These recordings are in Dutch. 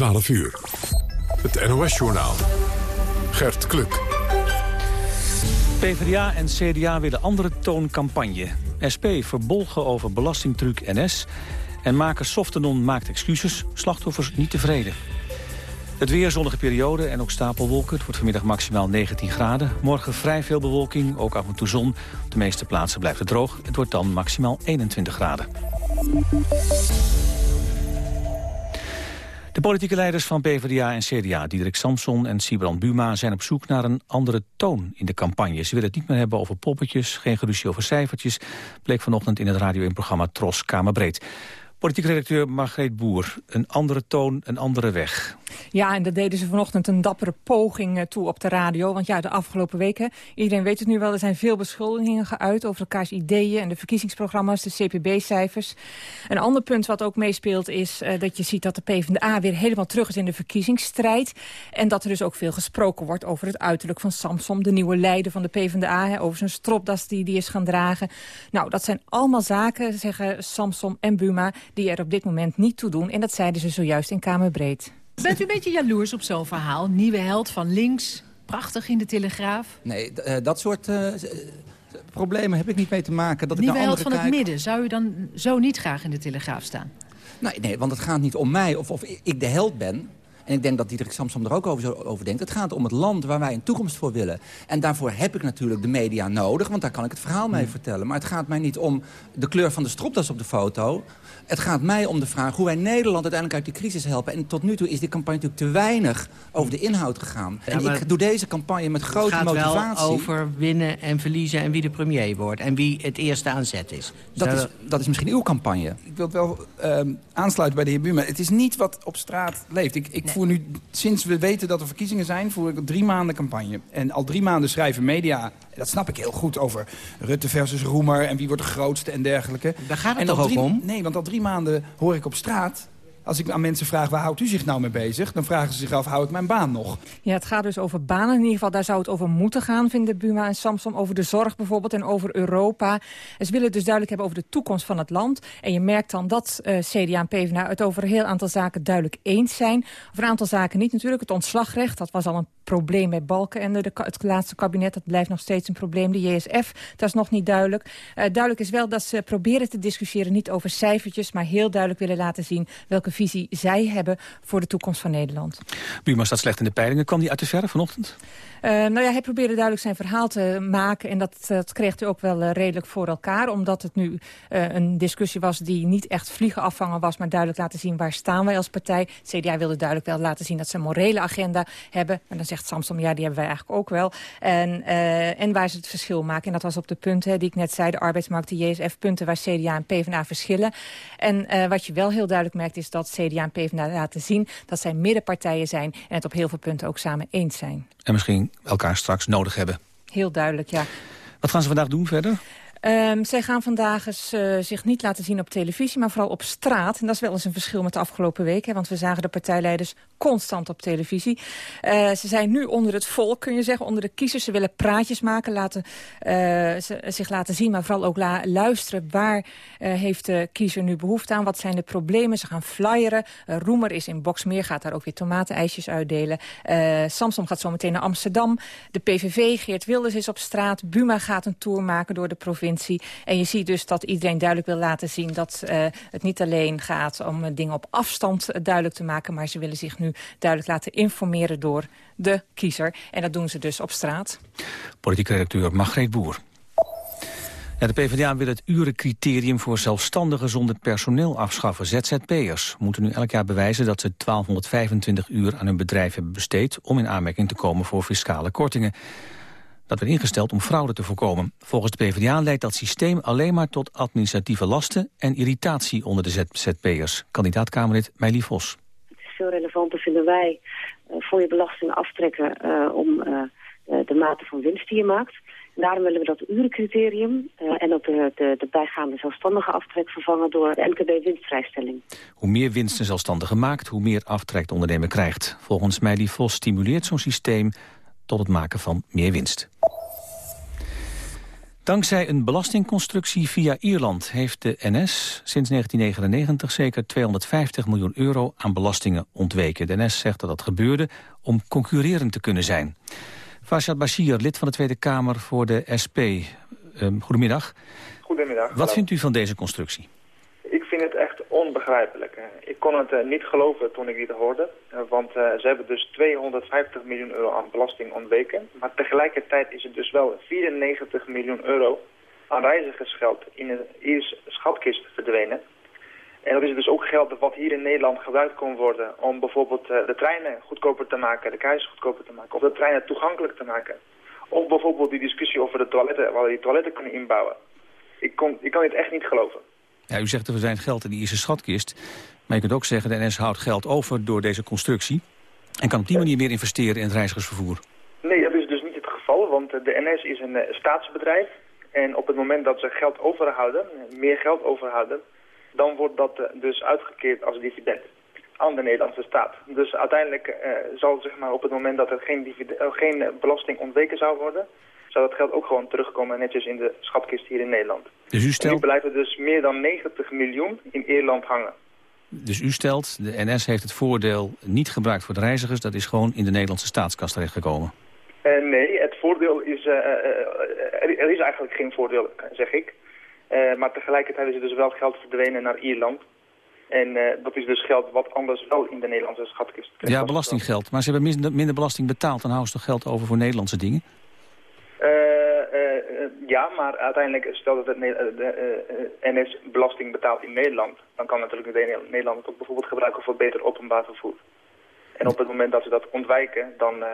12 uur. Het NOS-journaal. Gert Kluk. PvdA en CDA willen andere toon campagne. SP verbolgen over belastingtruc NS. En maker Softenon maakt excuses. Slachtoffers niet tevreden. Het weer zonnige periode en ook stapelwolken. Het wordt vanmiddag maximaal 19 graden. Morgen vrij veel bewolking, ook af en toe zon. Op de meeste plaatsen blijft het droog. Het wordt dan maximaal 21 graden. De politieke leiders van PvdA en CDA, Diederik Samson en Sibrand Buma... zijn op zoek naar een andere toon in de campagne. Ze willen het niet meer hebben over poppetjes, geen geruzie over cijfertjes... bleek vanochtend in het radio 1-programma Tros Kamerbreed. Politiek redacteur Margreet Boer. Een andere toon, een andere weg. Ja, en dat deden ze vanochtend een dappere poging eh, toe op de radio. Want ja, de afgelopen weken, iedereen weet het nu wel... er zijn veel beschuldigingen geuit over elkaars ideeën... en de verkiezingsprogramma's, de CPB-cijfers. Een ander punt wat ook meespeelt is uh, dat je ziet... dat de PvdA weer helemaal terug is in de verkiezingsstrijd. En dat er dus ook veel gesproken wordt over het uiterlijk van Samsom... de nieuwe leider van de PvdA, hè, over zijn stropdas die die is gaan dragen. Nou, dat zijn allemaal zaken, zeggen Samsom en Buma die er op dit moment niet toe doen. En dat zeiden ze zojuist in Kamerbreed. Bent u een beetje jaloers op zo'n verhaal? Nieuwe held van links, prachtig in de Telegraaf? Nee, uh, dat soort uh, problemen heb ik niet mee te maken. Dat Nieuwe ik held van kijk... het midden, zou u dan zo niet graag in de Telegraaf staan? Nee, nee want het gaat niet om mij of of ik de held ben. En ik denk dat Diederik Samsom er ook over, over denkt. Het gaat om het land waar wij een toekomst voor willen. En daarvoor heb ik natuurlijk de media nodig, want daar kan ik het verhaal mee vertellen. Maar het gaat mij niet om de kleur van de stropdas op de foto. Het gaat mij om de vraag hoe wij Nederland uiteindelijk uit die crisis helpen. En tot nu toe is die campagne natuurlijk te weinig over de inhoud gegaan. Ja, en ik doe deze campagne met grote het gaat motivatie. Het wel over winnen en verliezen en wie de premier wordt. En wie het eerste aan zet is. Dat, is, dat is misschien uw campagne. Ik wil het wel uh, aansluiten bij de heer Buma. Het is niet wat op straat leeft. Ik, ik nee. voer nu, sinds we weten dat er verkiezingen zijn, voer ik drie maanden campagne. En al drie maanden schrijven media, dat snap ik heel goed, over Rutte versus Roemer en wie wordt de grootste en dergelijke. Daar gaat het en toch drie, ook om? Nee, want al drie maanden hoor ik op straat als ik aan mensen vraag, waar houdt u zich nou mee bezig? Dan vragen ze zich af, hou ik mijn baan nog? Ja, het gaat dus over banen. In ieder geval, daar zou het over moeten gaan, vinden Buma en Samson. Over de zorg bijvoorbeeld en over Europa. En ze willen het dus duidelijk hebben over de toekomst van het land. En je merkt dan dat uh, CDA en PvdA het over een heel aantal zaken duidelijk eens zijn. Over een aantal zaken niet natuurlijk. Het ontslagrecht, dat was al een probleem bij Balkenende. De, het laatste kabinet, dat blijft nog steeds een probleem. De JSF, dat is nog niet duidelijk. Uh, duidelijk is wel dat ze proberen te discussiëren niet over cijfertjes... maar heel duidelijk willen laten zien welke visie zij hebben voor de toekomst van Nederland. Buma staat slecht in de peilingen. Kwam die uit de verre vanochtend? Uh, nou ja, hij probeerde duidelijk zijn verhaal te maken. En dat, dat kreeg hij ook wel uh, redelijk voor elkaar. Omdat het nu een discussie was die niet echt vliegen afvangen was... maar duidelijk laten zien waar staan wij als partij. CDA wilde duidelijk wel laten zien dat ze een morele agenda hebben. En dan zegt Samsom, ja, die hebben wij eigenlijk ook wel. En, en waar ze het verschil maken. En dat was op de punten die ik net zei. De arbeidsmarkt, de JSF-punten waar CDA en PvdA verschillen. En wat je wel heel duidelijk merkt is dat CDA en PvdA laten zien... dat zij middenpartijen zijn en het op heel veel punten ook samen eens zijn. En misschien elkaar straks nodig hebben. Heel duidelijk, ja. Wat gaan ze vandaag doen verder? Um, zij gaan vandaag eens, uh, zich niet laten zien op televisie, maar vooral op straat. En dat is wel eens een verschil met de afgelopen weken. Want we zagen de partijleiders constant op televisie. Uh, ze zijn nu onder het volk, kun je zeggen, onder de kiezers. Ze willen praatjes maken, laten, ze, zich laten zien, maar vooral ook luisteren. Waar heeft de kiezer nu behoefte aan? Wat zijn de problemen? Ze gaan flyeren. Roemer is in Boksmeer, gaat daar ook weer tomatenijsjes uitdelen. Samsom gaat zo meteen naar Amsterdam. De PVV, Geert Wilders is op straat. Buma gaat een tour maken door de provincie. En je ziet dus dat iedereen duidelijk wil laten zien... dat uh, het niet alleen gaat om uh, dingen op afstand uh, duidelijk te maken... maar ze willen zich nu duidelijk laten informeren door de kiezer. En dat doen ze dus op straat. Politiek redacteur Margreet Boer. Ja, de PvdA wil het urencriterium voor zelfstandigen zonder personeel afschaffen. ZZP'ers moeten nu elk jaar bewijzen dat ze 1225 uur aan hun bedrijf hebben besteed... om in aanmerking te komen voor fiscale kortingen. Dat werd ingesteld om fraude te voorkomen. Volgens de PvdA leidt dat systeem alleen maar tot administratieve lasten en irritatie onder de ZZP'ers. Kandidaat-Kamerlid Meili Vos. Het is veel relevanter, vinden wij, uh, voor je belasting aftrekken uh, om uh, de mate van winst die je maakt. En daarom willen we dat urencriterium en ook de, de, de bijgaande zelfstandige aftrek vervangen door de MKB-winstvrijstelling. Hoe meer winst een zelfstandige maakt, hoe meer aftrek de ondernemer krijgt. Volgens Meili Vos stimuleert zo'n systeem tot het maken van meer winst. Dankzij een belastingconstructie via Ierland heeft de NS sinds 1999 zeker 250 miljoen euro aan belastingen ontweken. De NS zegt dat dat gebeurde om concurrerend te kunnen zijn. Fashad Bashir, lid van de Tweede Kamer voor de SP. Ehm, goedemiddag. Goedemiddag. Wat vindt u van deze constructie? Ik vind het echt onbegrijpelijk. Ik kon het eh, niet geloven toen ik dit hoorde. Eh, want ze hebben dus 250 miljoen euro aan belasting ontweken. Maar tegelijkertijd is het dus wel 94 miljoen euro aan reizigersgeld in een Ierse schatkist verdwenen. En dat is dus ook geld wat hier in Nederland gebruikt kon worden om bijvoorbeeld de treinen goedkoper te maken, de keizers goedkoper te maken, of de treinen toegankelijk te maken. Of bijvoorbeeld die discussie over de toiletten, waar we die toiletten kunnen inbouwen. Ik, kon, ik kan dit echt niet geloven. Ja, u zegt er zijn geld in die Ierse schatkist. Maar je kunt ook zeggen, de NS houdt geld over door deze constructie... en kan op die manier meer investeren in het reizigersvervoer. Nee, dat is dus niet het geval, want de NS is een uh, staatsbedrijf. En op het moment dat ze geld overhouden, meer geld overhouden... dan wordt dat uh, dus uitgekeerd als dividend aan de Nederlandse staat. Dus uiteindelijk zal zeg maar, op het moment dat er geen, geen belasting ontweken zou worden zou dat geld ook gewoon terugkomen netjes in de schatkist hier in Nederland. Dus u stelt... nu blijven dus meer dan 90 miljoen in Ierland hangen. Dus u stelt, de NS heeft het voordeel niet gebruikt voor de reizigers... dat is gewoon in de Nederlandse staatskas terechtgekomen? Uh, nee, het voordeel is... Uh, er, er, is eigenlijk geen voordeel, zeg ik. maar tegelijkertijd is er dus wel geld verdwenen naar Ierland. En dat is dus geld wat anders wel in de Nederlandse schatkist Ja, belastinggeld. Maar ze hebben minder, minder belasting betaald... dan houden ze toch geld over voor Nederlandse dingen? Ja, maar uiteindelijk stel dat het NS belasting betaalt in Nederland, dan kan natuurlijk Nederland het ook bijvoorbeeld gebruiken voor beter openbaar vervoer. En op het moment dat ze dat ontwijken, dan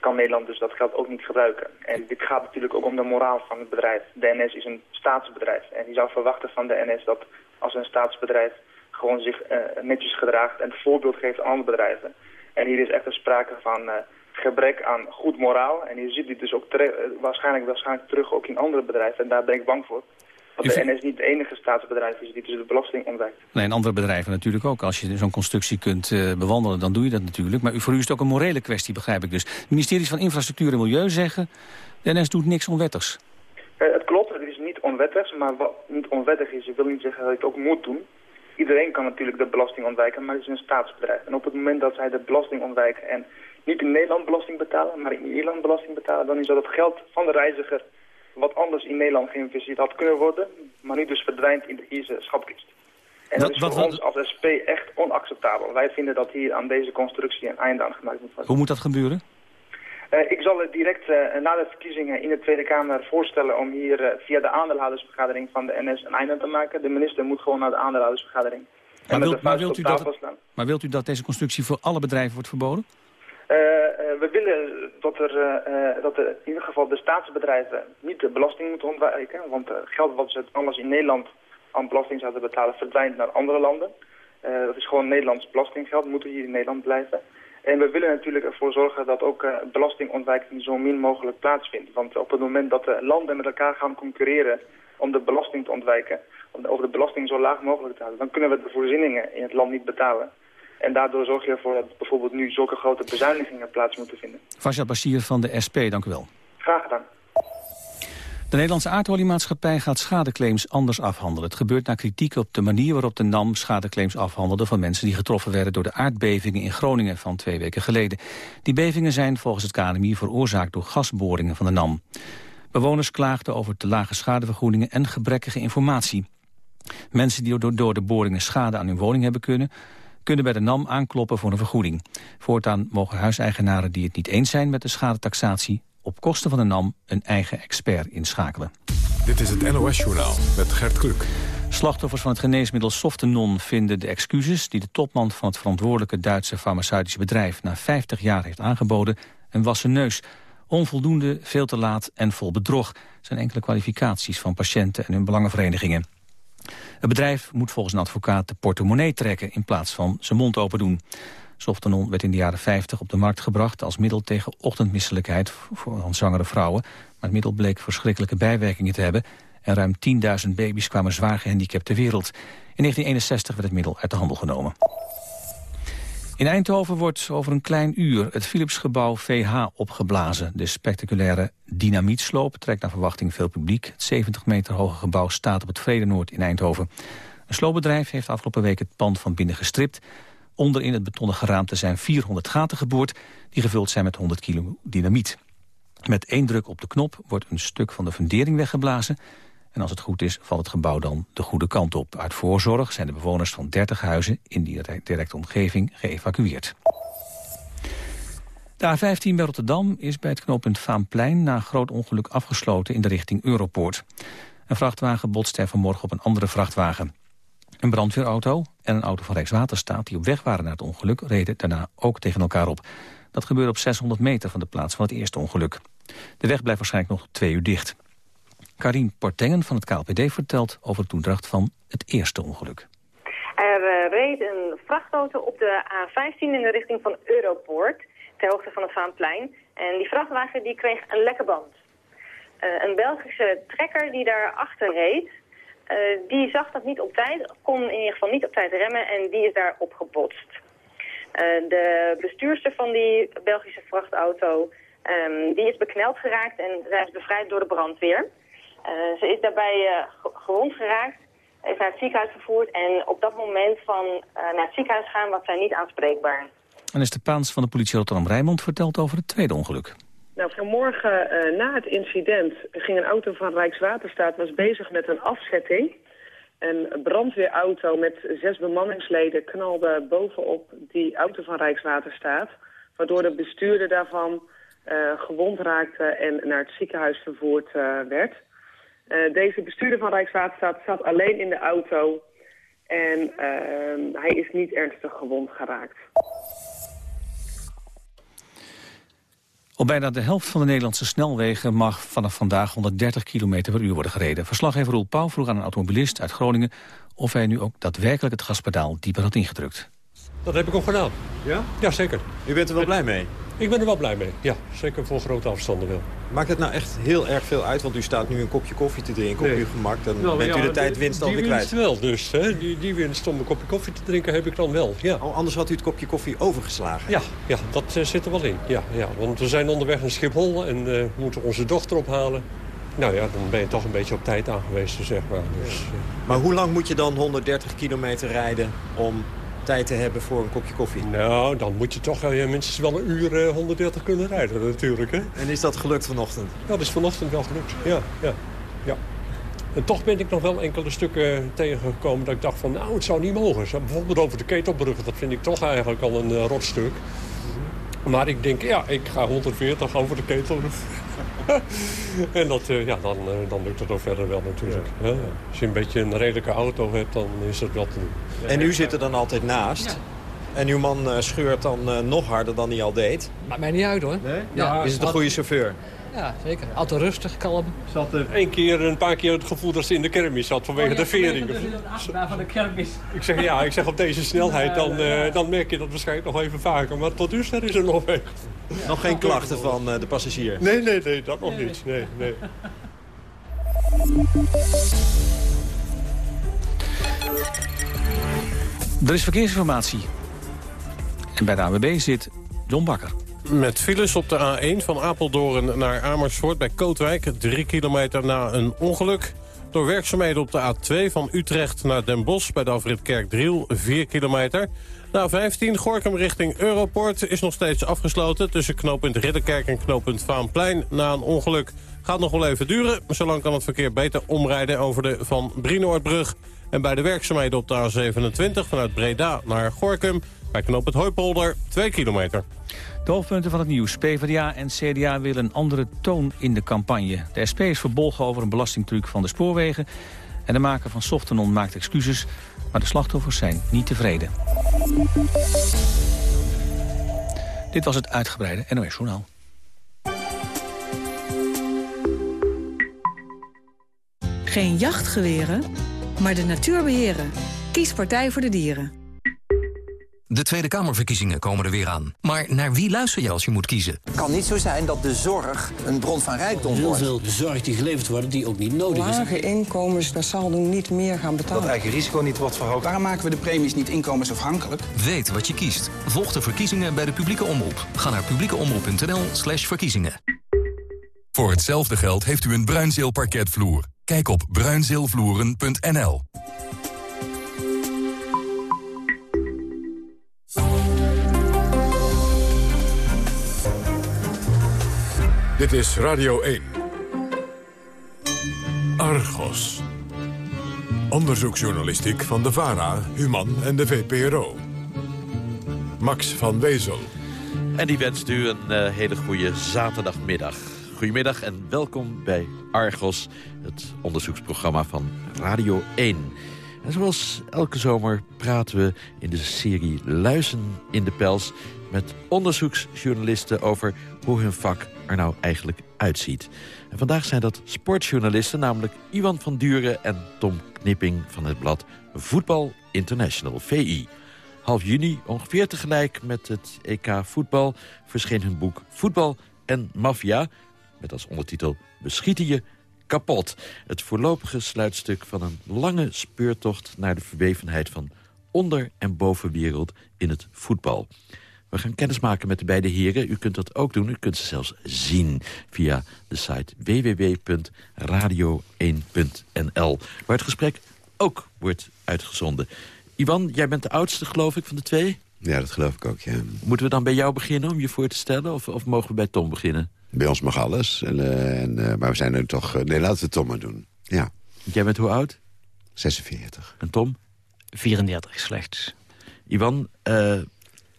kan Nederland dus dat geld ook niet gebruiken. En dit gaat natuurlijk ook om de moraal van het bedrijf. De NS is een staatsbedrijf en je zou verwachten van de NS dat als een staatsbedrijf gewoon zich netjes gedraagt en voorbeeld geeft aan andere bedrijven. En hier is echt een sprake van gebrek aan goed moraal. En je ziet dit dus ook eh, waarschijnlijk, waarschijnlijk terug ook in andere bedrijven. En daar ben ik bang voor. Want de NS niet het enige staatsbedrijf is die dus de belasting ontwijkt. Nee, en andere bedrijven natuurlijk ook. Als je zo'n constructie kunt uh, bewandelen, dan doe je dat natuurlijk. Maar voor u is het ook een morele kwestie, begrijp ik dus. Ministeries van Infrastructuur en Milieu zeggen... de NS doet niks onwettigs. Uh, het klopt, het is niet onwettigs. Maar wat niet onwettig is, wil niet zeggen dat je het ook moet doen. Iedereen kan natuurlijk de belasting ontwijken, maar het is een staatsbedrijf. En op het moment dat zij de belasting ontwijken en niet in Nederland belasting betalen, maar in Ierland belasting betalen, dan is dat het geld van de reiziger wat anders in Nederland geïnvesteerd had kunnen worden, maar nu dus verdwijnt in de Ierse schatkist. En dat, is voor ons als SP echt onacceptabel. Wij vinden dat hier aan deze constructie een einde aan gemaakt moet worden. Hoe moet dat gebeuren? Uh, ik zal het direct uh, na de verkiezingen in de Tweede Kamer voorstellen om hier uh, via de aandeelhoudersvergadering van de NS een einde te maken. De minister moet gewoon naar de aandeelhoudersvergadering. Maar, wilt, maar, wilt u dat, maar wilt u dat deze constructie voor alle bedrijven wordt verboden? Uh, we willen dat er, uh, dat in ieder geval de staatsbedrijven niet de belasting moeten ontwijken. Want geld wat ze anders in Nederland aan belasting zouden betalen verdwijnt naar andere landen. dat is gewoon Nederlands belastinggeld, moet hier in Nederland blijven. En we willen natuurlijk ervoor zorgen dat ook belastingontwijking zo min mogelijk plaatsvindt. Want op het moment dat de landen met elkaar gaan concurreren om de belasting te ontwijken, over de belasting zo laag mogelijk te houden, dan kunnen we de voorzieningen in het land niet betalen. En daardoor zorg je ervoor dat bijvoorbeeld nu zulke grote bezuinigingen plaats moeten vinden. Vasja Bassier van de SP, dank u wel. Graag gedaan. De Nederlandse aardoliemaatschappij gaat schadeclaims anders afhandelen. Het gebeurt na kritiek op de manier waarop de NAM schadeclaims afhandelde... van mensen die getroffen werden door de aardbevingen in Groningen van twee weken geleden. Die bevingen zijn volgens het KNMI veroorzaakt door gasboringen van de NAM. Bewoners klaagden over te lage schadevergoedingen en gebrekkige informatie. Mensen die door de boringen schade aan hun woning hebben kunnen kunnen bij de NAM aankloppen voor een vergoeding. Voortaan mogen huiseigenaren die het niet eens zijn met de schadetaxatie... op kosten van de NAM een eigen expert inschakelen. Dit is het NOS-journaal met Gert Kluk. Slachtoffers van het geneesmiddel Softenon vinden de excuses... die de topman van het verantwoordelijke Duitse farmaceutische bedrijf... na 50 jaar heeft aangeboden, een wassen neus... Onvoldoende, veel te laat en vol bedrog zijn enkele kwalificaties van patiënten en hun belangenverenigingen. Het bedrijf moet volgens een advocaat de portemonnee trekken... in plaats van zijn mond open doen. Softenon werd in de jaren 50 op de markt gebracht... als middel tegen ochtendmisselijkheid voor zwangere vrouwen. Maar het middel bleek verschrikkelijke bijwerkingen te hebben... en ruim 10.000 baby's kwamen zwaar gehandicapt ter wereld. In 1961 werd het middel uit de handel genomen. In Eindhoven wordt over een klein uur het Philipsgebouw VH opgeblazen. De spectaculaire dynamietsloop trekt naar verwachting veel publiek. Het 70 meter hoge gebouw staat op het Vredenoord in Eindhoven. Een sloopbedrijf heeft afgelopen week het pand van binnen gestript. Onderin het betonnen geraamte zijn 400 gaten geboord... die gevuld zijn met 100 kilo dynamiet. Met één druk op de knop wordt een stuk van de fundering weggeblazen... En als het goed is, valt het gebouw dan de goede kant op. Uit voorzorg zijn de bewoners van 30 huizen in die directe omgeving geëvacueerd. De A15 bij Rotterdam is bij het knooppunt Vaanplein... na groot ongeluk afgesloten in de richting Europoort. Een vrachtwagen botste er vanmorgen op een andere vrachtwagen. Een brandweerauto en een auto van Rijkswaterstaat... die op weg waren naar het ongeluk, reden daarna ook tegen elkaar op. Dat gebeurde op 600 meter van de plaats van het eerste ongeluk. De weg blijft waarschijnlijk nog twee uur dicht. Karin Portengen van het KLPD vertelt over de toedracht van het eerste ongeluk. Er uh, reed een vrachtauto op de A15 in de richting van Europoort, ter hoogte van het Vaanplein. En die vrachtwagen die kreeg een lekke band. Uh, een Belgische trekker die daarachter reed, uh, die zag dat niet op tijd, kon in ieder geval niet op tijd remmen en die is daar opgebotst. de bestuurster van die Belgische vrachtauto, um, die is bekneld geraakt en zij is bevrijd door de brandweer. Uh, ze is daarbij uh, gewond geraakt, is naar het ziekenhuis vervoerd en op dat moment van uh, naar het ziekenhuis gaan was zij niet aanspreekbaar. En is de Paans van de politie Rotterdam-Rijnmond vertelt over het tweede ongeluk. Nou, vanmorgen na het incident ging een auto van Rijkswaterstaat was bezig met een afzetting. Een brandweerauto met zes bemanningsleden knalde bovenop die auto van Rijkswaterstaat. Waardoor de bestuurder daarvan gewond raakte en naar het ziekenhuis vervoerd werd. Uh, deze bestuurder van Rijkswaterstaat zat alleen in de auto en uh, hij is niet ernstig gewond geraakt. Op bijna de helft van de Nederlandse snelwegen mag vanaf vandaag 130 km per uur worden gereden. Verslaggever Roel Pauw vroeg aan een automobilist uit Groningen of hij nu ook daadwerkelijk het gaspedaal dieper had ingedrukt. Dat heb ik ook gedaan. Ja? Ja, zeker. U bent er wel blij mee? Ik ben er wel blij mee, ja. Zeker voor grote afstanden wel. Maakt het nou echt heel erg veel uit? Want u staat nu een kopje koffie te drinken nee. op uw gemak. Dan nou, bent ja, u de tijdwinst alweer kwijt. Die winst wel dus. Hè? Die, die winst om een kopje koffie te drinken heb ik dan wel, ja. Oh, anders had u het kopje koffie overgeslagen? Ja, ja dat uh, zit er wel in. Ja, ja. Want we zijn onderweg naar Schiphol en uh, moeten onze dochter ophalen. Nou ja, dan ben je toch een beetje op tijd aangewezen, zeg maar. Dus, uh... Maar hoe lang moet je dan 130 kilometer rijden om tijd te hebben voor een kopje koffie? Nou, dan moet je toch uh, minstens wel een uur uh, 130 kunnen rijden natuurlijk. Hè? En is dat gelukt vanochtend? Ja, dat is vanochtend wel gelukt. Ja, ja, ja. En toch ben ik nog wel enkele stukken tegengekomen dat ik dacht van... nou, het zou niet mogen. Bijvoorbeeld over de ketelbrug, dat vind ik toch eigenlijk al een uh, rotstuk. Maar ik denk, ja, ik ga 140 over de ketelbrug. en dat, uh, ja, dan, uh, dan lukt het ook verder wel natuurlijk. Ja. Als je een beetje een redelijke auto hebt, dan is het wel te doen. En u zit er dan altijd naast? Ja. En uw man uh, scheurt dan nog harder dan hij al deed? Maakt mij niet uit hoor. Nee? Ja. Is het een goede chauffeur? Ja, zeker. Altijd rustig, kalm. Zat er een, keer, een paar keer het gevoel dat ze in de kermis zat vanwege oh, ja, de vering. De van de kermis. Ik zeg ja, ik zeg op deze snelheid, dan, uh, dan merk je dat waarschijnlijk nog even vaker. Maar tot dusver is er nog. Ja. Nog geen klachten van uh, de passagier? Nee, nee, nee, dat nog niet. Nee, nee. Er is verkeersinformatie. En bij de AWB zit John Bakker. Met files op de A1 van Apeldoorn naar Amersfoort bij Kootwijk. Drie kilometer na een ongeluk. Door werkzaamheden op de A2 van Utrecht naar Den Bosch bij de afrit Kerkdriel. 4 kilometer. Na 15 Gorkum richting Europort is nog steeds afgesloten... tussen knooppunt Ridderkerk en knooppunt Vaanplein na een ongeluk. Gaat nog wel even duren, zolang kan het verkeer beter omrijden over de Van Brienoordbrug. En bij de werkzaamheden op de A27 vanuit Breda naar Gorkum... bij knooppunt Hooipolder 2 kilometer. De hoofdpunten van het nieuws. PvdA en CDA willen een andere toon in de campagne. De SP is verbolgen over een belastingtruc van de spoorwegen. En de maker van Softenon maakt excuses. Maar de slachtoffers zijn niet tevreden. Dit was het uitgebreide NOS Journaal. Geen jachtgeweren, maar de natuur beheren. Kies Partij voor de Dieren. De Tweede Kamerverkiezingen komen er weer aan. Maar naar wie luister je als je moet kiezen? Het kan niet zo zijn dat de zorg een bron van rijkdom Heel wordt. veel zorg die geleverd wordt die ook niet nodig is. Lage inkomens massaal doen niet meer gaan betalen. Dat eigen risico niet wordt verhoogd. Waarom maken we de premies niet inkomensafhankelijk? Weet wat je kiest. Volg de verkiezingen bij de publieke omroep. Ga naar publiekeomroep.nl slash verkiezingen. Voor hetzelfde geld heeft u een Bruinzeel parketvloer. Kijk op bruinzeelvloeren.nl. Dit is Radio 1. Argos. Onderzoeksjournalistiek van de VARA, Human en de VPRO. Max van Wezel. En die wenst u een eh, hele goede zaterdagmiddag. Goedemiddag en welkom bij Argos, het onderzoeksprogramma van Radio 1. En zoals elke zomer praten we in de serie Luizen in de Pels... met onderzoeksjournalisten over hoe hun vak er nou eigenlijk uitziet. En vandaag zijn dat sportjournalisten, namelijk Iwan van Duren en Tom Knipping van het blad Voetbal International, VI. Half juni, ongeveer tegelijk met het EK voetbal, verscheen hun boek Voetbal en Mafia... met als ondertitel Beschieten je kapot. Het voorlopige sluitstuk van een lange speurtocht... naar de verwevenheid van onder- en bovenwereld in het voetbal. We gaan kennismaken met de beide heren. U kunt dat ook doen. U kunt ze zelfs zien via de site www.radio1.nl. Waar het gesprek ook wordt uitgezonden. Iwan, jij bent de oudste, geloof ik, van de twee? Ja, dat geloof ik ook, ja. Moeten we dan bij jou beginnen om je voor te stellen? Of, of mogen we bij Tom beginnen? Bij ons mag alles. En, eh, en, eh, maar we zijn er toch... eh, nee, laten we Tom maar doen. Ja. Jij bent hoe oud? 46. En Tom? 34 slechts. Iwan, eh,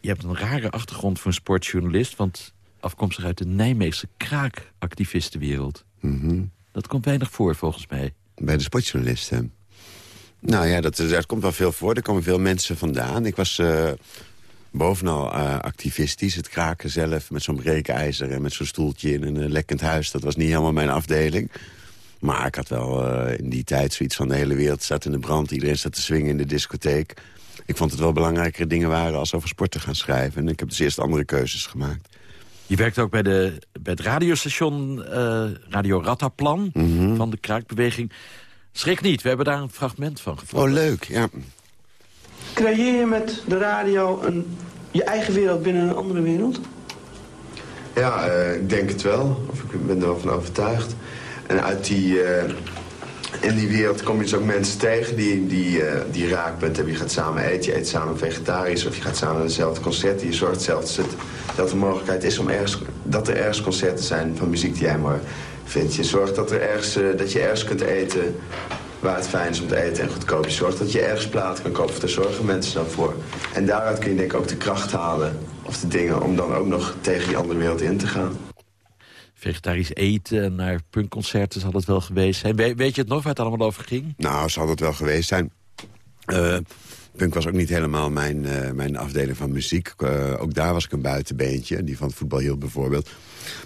je hebt een rare achtergrond voor een sportjournalist... want afkomstig uit de Nijmeegse kraakactivistenwereld. Mhm. Dat komt weinig voor, volgens mij. Bij de sportjournalisten. Nou ja, dat, dat komt wel veel voor. Er komen veel mensen vandaan. Ik was eh, bovenal eh, activistisch. Het kraken zelf met zo'n breekijzer en met zo'n stoeltje in een eh, lekkend huis. Dat was niet helemaal mijn afdeling. Maar ik had wel in die tijd zoiets van de hele wereld staat in de brand. Iedereen staat te swingen in de discotheek. Ik vond het wel belangrijkere dingen waren als over sport te gaan schrijven. En ik heb dus eerst andere keuzes gemaakt. Je werkt ook bij, de, bij het radiostation eh, Radio Rattaplan Mhm. van de kraakbeweging. Schrik niet, we hebben daar een fragment van gevonden. Oh, leuk, ja. Creëer je met de radio een, je eigen wereld binnen een andere wereld? Ja, eh, ik denk het wel. Of ik ben er wel van overtuigd. En uit die, eh, in die wereld kom je dus ook mensen tegen die, die, eh, die raakpunt hebben. Je gaat samen eten, je eet samen vegetarisch of je gaat samen naar dezelfde concerten. Je zorgt zelf dat, er mogelijkheid is om ergens, dat er ergens concerten zijn van muziek die jij mooi vindt. Je zorgt dat, er ergens, eh, dat je ergens kunt eten waar het fijn is om te eten en goedkoop. Je zorgt dat je ergens platen kan kopen. Daar zorgen mensen dan voor. En daaruit kun je denk ik ook de kracht halen of de dingen om dan ook nog tegen die andere wereld in te gaan. Vegetarisch eten en naar punkconcerten zal het wel geweest zijn. We- weet je het nog waar het allemaal over ging? Nou, zal dat wel geweest zijn. Eh, punk was ook niet helemaal mijn, eh, mijn afdeling van muziek. Eh, ook daar was ik een buitenbeentje, die van het voetbal hield bijvoorbeeld.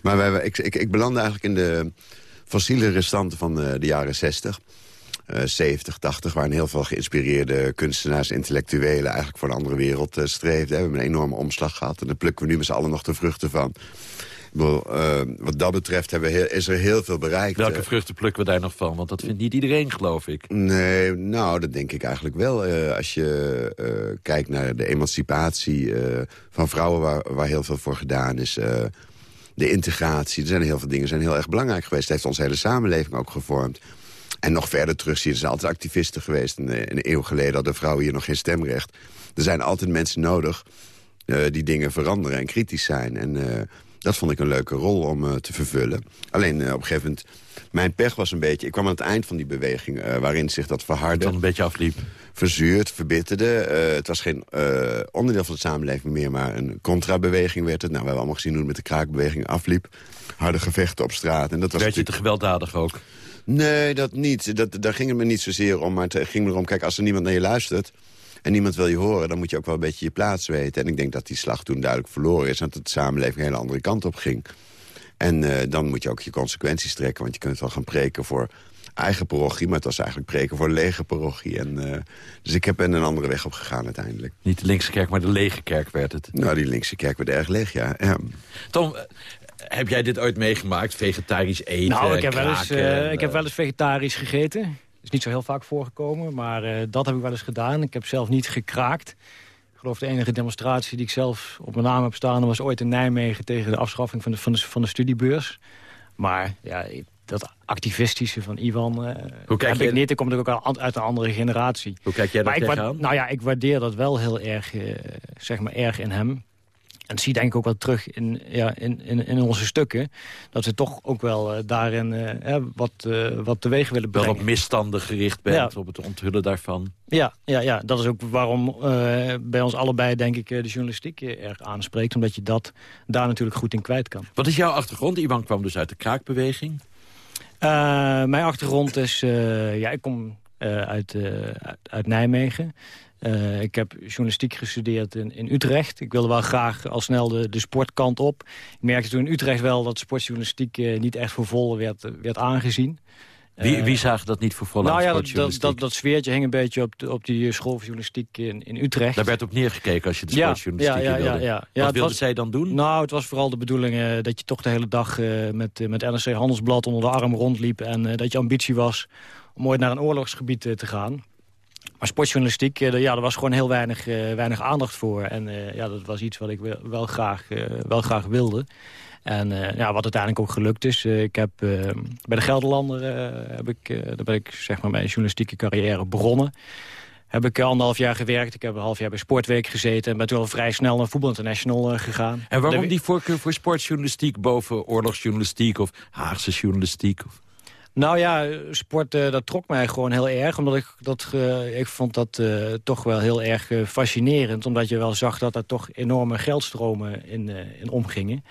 Maar wij, ik, ik, ik belandde eigenlijk in de fossiele restanten van eh, de jaren 60. eh 70, 80, waarin heel veel geïnspireerde kunstenaars, intellectuelen... eigenlijk voor een andere wereld streefden. We hebben een enorme omslag gehad en daar plukken we nu met z'n allen nog de vruchten van. Bedoel, eh, wat dat betreft hebben we heel- is er heel veel bereikt. Welke Eh, vruchten plukken we daar nog van? Want dat vindt niet iedereen, geloof ik. Nee, nou, dat denk ik eigenlijk wel. Eh, als je kijkt naar de emancipatie van vrouwen... Waar, waar heel veel voor gedaan is... de integratie, er zijn heel veel dingen zijn heel erg belangrijk geweest. Het heeft onze hele samenleving ook gevormd. En nog verder terug zie je, er zijn altijd activisten geweest. Een, een eeuw geleden hadden vrouwen hier nog geen stemrecht. Er zijn altijd mensen nodig die dingen veranderen en kritisch zijn. En dat vond ik een leuke rol om eh, te vervullen. Alleen eh, op een gegeven moment... Mijn pech was een beetje... Ik kwam aan het eind van die beweging eh, waarin zich dat verhardde. Dan een beetje afliep. Verzuurd, verbitterde. Het was geen onderdeel van de samenleving meer... maar een contrabeweging werd het. Nou, we hebben allemaal gezien hoe het met de kraakbeweging afliep. Harde gevechten op straat. En dat was Werd je te gewelddadig ook? Nee, dat niet. Dat, daar ging het me niet zozeer om. Maar het ging erom, kijk, als er niemand naar je luistert... en niemand wil je horen, dan moet je ook wel een beetje je plaats weten. En ik denk dat die slag toen duidelijk verloren is... en dat de samenleving een hele andere kant op ging. En eh, dan moet je ook je consequenties trekken... want je kunt wel gaan preken voor eigen parochie. Maar het was eigenlijk preken voor lege parochie. En, eh, dus ik heb ben een andere weg op gegaan uiteindelijk. Niet de linkse kerk, maar de lege kerk werd het. Nou, die linkse kerk werd erg leeg, ja. ja. Tom, heb jij dit ooit meegemaakt? Vegetarisch eten, Nou, ik heb, wel eens, eh, ik heb wel eens vegetarisch gegeten. Is niet zo heel vaak voorgekomen, maar eh, dat heb ik wel eens gedaan. Ik heb zelf niet gekraakt. Ik geloof de enige demonstratie die ik zelf op mijn naam heb staan... was ooit in Nijmegen tegen de afschaffing van de, van de, van de studiebeurs. Maar ja, dat activistische van Ivan eh Hoe kijk heb ik niet. Ik kom natuurlijk ook al uit een andere generatie. Hoe kijk jij maar ik, wa- tegenaan? Nou ja, ik waardeer dat wel heel erg, eh, zeg maar, erg in hem. En zie denk ik ook wel terug in, ja, in, in, in onze stukken. Dat we toch ook wel eh, daarin eh, wat, eh, wat teweeg willen Wel brengen. op misstanden gericht bent, Ja. op het onthullen daarvan. Ja, ja, ja, dat is ook waarom bij ons allebei denk ik de journalistiek erg aanspreekt. Omdat je dat daar natuurlijk goed in kwijt kan. Wat is jouw achtergrond? Ivan kwam dus uit de kraakbeweging. Mijn achtergrond is... ja, ik kom uit, uit, uit Nijmegen. Eh, ik heb journalistiek gestudeerd in, in Utrecht. Ik wilde wel graag al snel de, de sportkant op. Ik merkte toen in Utrecht wel dat sportjournalistiek eh, niet echt voor vol werd, werd aangezien. Wie, Eh, wie zagen dat niet voor volle nou ja, dat, dat, dat, sfeertje hing een beetje op de, op die school voor journalistiek in, in Utrecht. Daar werd op neergekeken als je de sportjournalistiek ja, ja, wilde. ja, ja. Ja, Wat wilde was- zij dan doen? Nou, het was vooral de bedoeling eh, dat je toch de hele dag eh, met, eh, met NRC Handelsblad onder de arm rondliep. En eh, dat je ambitie was om ooit naar een oorlogsgebied eh, te gaan. Maar sportjournalistiek, eh, ja, er was gewoon heel weinig, eh, weinig aandacht voor. En eh, ja, dat was iets wat ik wel, graag, wel graag wilde. En ja, wat uiteindelijk ook gelukt is. ik heb eh, bij de Gelderlander heb ik, daar ben ik zeg maar mijn journalistieke carrière begonnen. Heb ik anderhalf jaar gewerkt. Ik heb een half jaar bij Sportweek gezeten. En ben toen al vrij snel naar Voetbal International gegaan. En waarom die voorkeur voor sportjournalistiek boven oorlogsjournalistiek of Haagse journalistiek? Of... Nou ja, sport eh, dat trok mij gewoon heel erg. Omdat ik dat, ik vond dat eh, toch wel heel erg eh, fascinerend. Omdat je wel zag dat er toch enorme geldstromen in, in omgingen.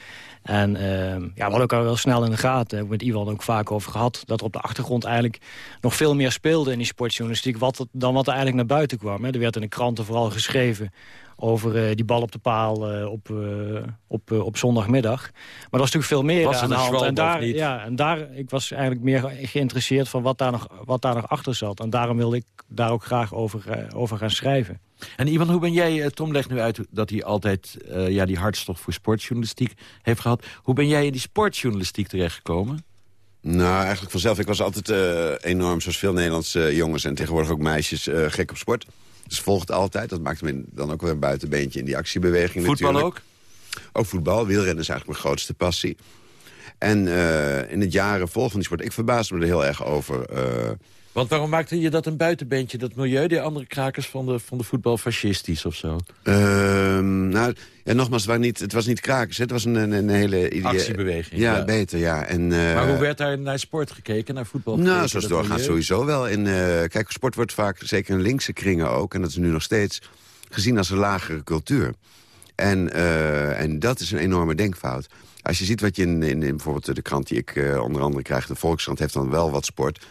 En eh, ja, we hadden ook al wel snel in de gaten. Heb ik met Iwan ook vaak over gehad. Dat er op de achtergrond eigenlijk nog veel meer speelde in die sportjournalistiek. Wat, het- dan wat er eigenlijk naar buiten kwam. Hè. Er werd in de kranten vooral geschreven over eh, die bal op de paal eh, op, eh, op, op zondagmiddag. Maar er was natuurlijk veel meer aan de hand. En daar, ja, en daar, ik was eigenlijk meer ge- geïnteresseerd van wat daar nog, wat daar nog achter zat. En daarom wilde ik daar ook graag over, over gaan schrijven. En Ivan, hoe ben jij, eh, Tom legt nu uit dat hij altijd eh, ja, die hartstocht voor sportjournalistiek heeft gehad. Hoe ben jij in die sportjournalistiek terechtgekomen? Nou, eigenlijk vanzelf. Ik was altijd eh, enorm, zoals veel Nederlandse jongens... en tegenwoordig ook meisjes, gek op sport. Dus volgt altijd. Dat maakt me dan ook weer een buitenbeentje in die actiebeweging Voetbal natuurlijk. Ook voetbal. Wielrennen is eigenlijk mijn grootste passie. En in het jaren vol van die sport... Ik verbaasde me er heel erg over... Want waarom maakte je dat een buitenbeentje, dat milieu? Die andere krakers van de, van de voetbal fascistisch of zo? Ehm, nou, ja, nogmaals, het, niet, het was niet krakers. hè. Het was een, een, hele... idee- Actiebeweging, Ja, ja. beter, ja. En, eh, maar hoe werd daar naar sport gekeken, naar voetbal Nou, zoals doorgaans milieu? sowieso wel. In, eh, kijk, sport wordt vaak, zeker in linkse kringen ook... en dat is nu nog steeds, gezien als een lagere cultuur. En, eh, en dat is een enorme denkfout. Als je ziet wat je in, in, in bijvoorbeeld de krant die ik onder andere krijg... de Volkskrant heeft dan wel wat sport...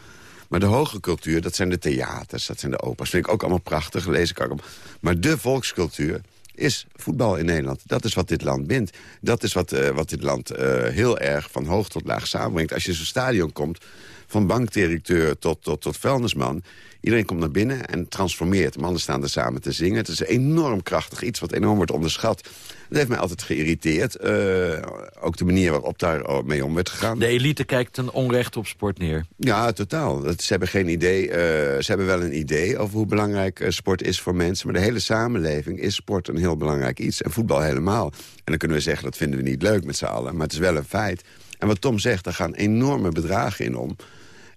Maar de hoge cultuur, dat zijn de theaters, dat zijn de operas. Vind ik ook allemaal prachtig, lees ik ook. Maar de volkscultuur is voetbal in Nederland. Dat is wat dit land bindt. Dat is wat, eh, wat dit land eh, heel erg van hoog tot laag samenbrengt. Als je zo'n stadion komt, van bankdirecteur tot, tot, tot vuilnisman... iedereen komt naar binnen en transformeert. Mannen staan er samen te zingen. Het is enorm krachtig iets wat enorm wordt onderschat. Dat heeft mij altijd geïrriteerd. Eh, ook de manier waarop daar mee om werd gegaan. De elite kijkt ten onrecht op sport neer. Ja, totaal. Dat, ze hebben geen idee. eh, ze hebben wel een idee over hoe belangrijk eh, sport is voor mensen. Maar de hele samenleving is sport een heel belangrijk iets. En voetbal helemaal. En dan kunnen we zeggen, dat vinden we niet leuk met z'n allen. Maar het is wel een feit. En wat Tom zegt, daar gaan enorme bedragen in om.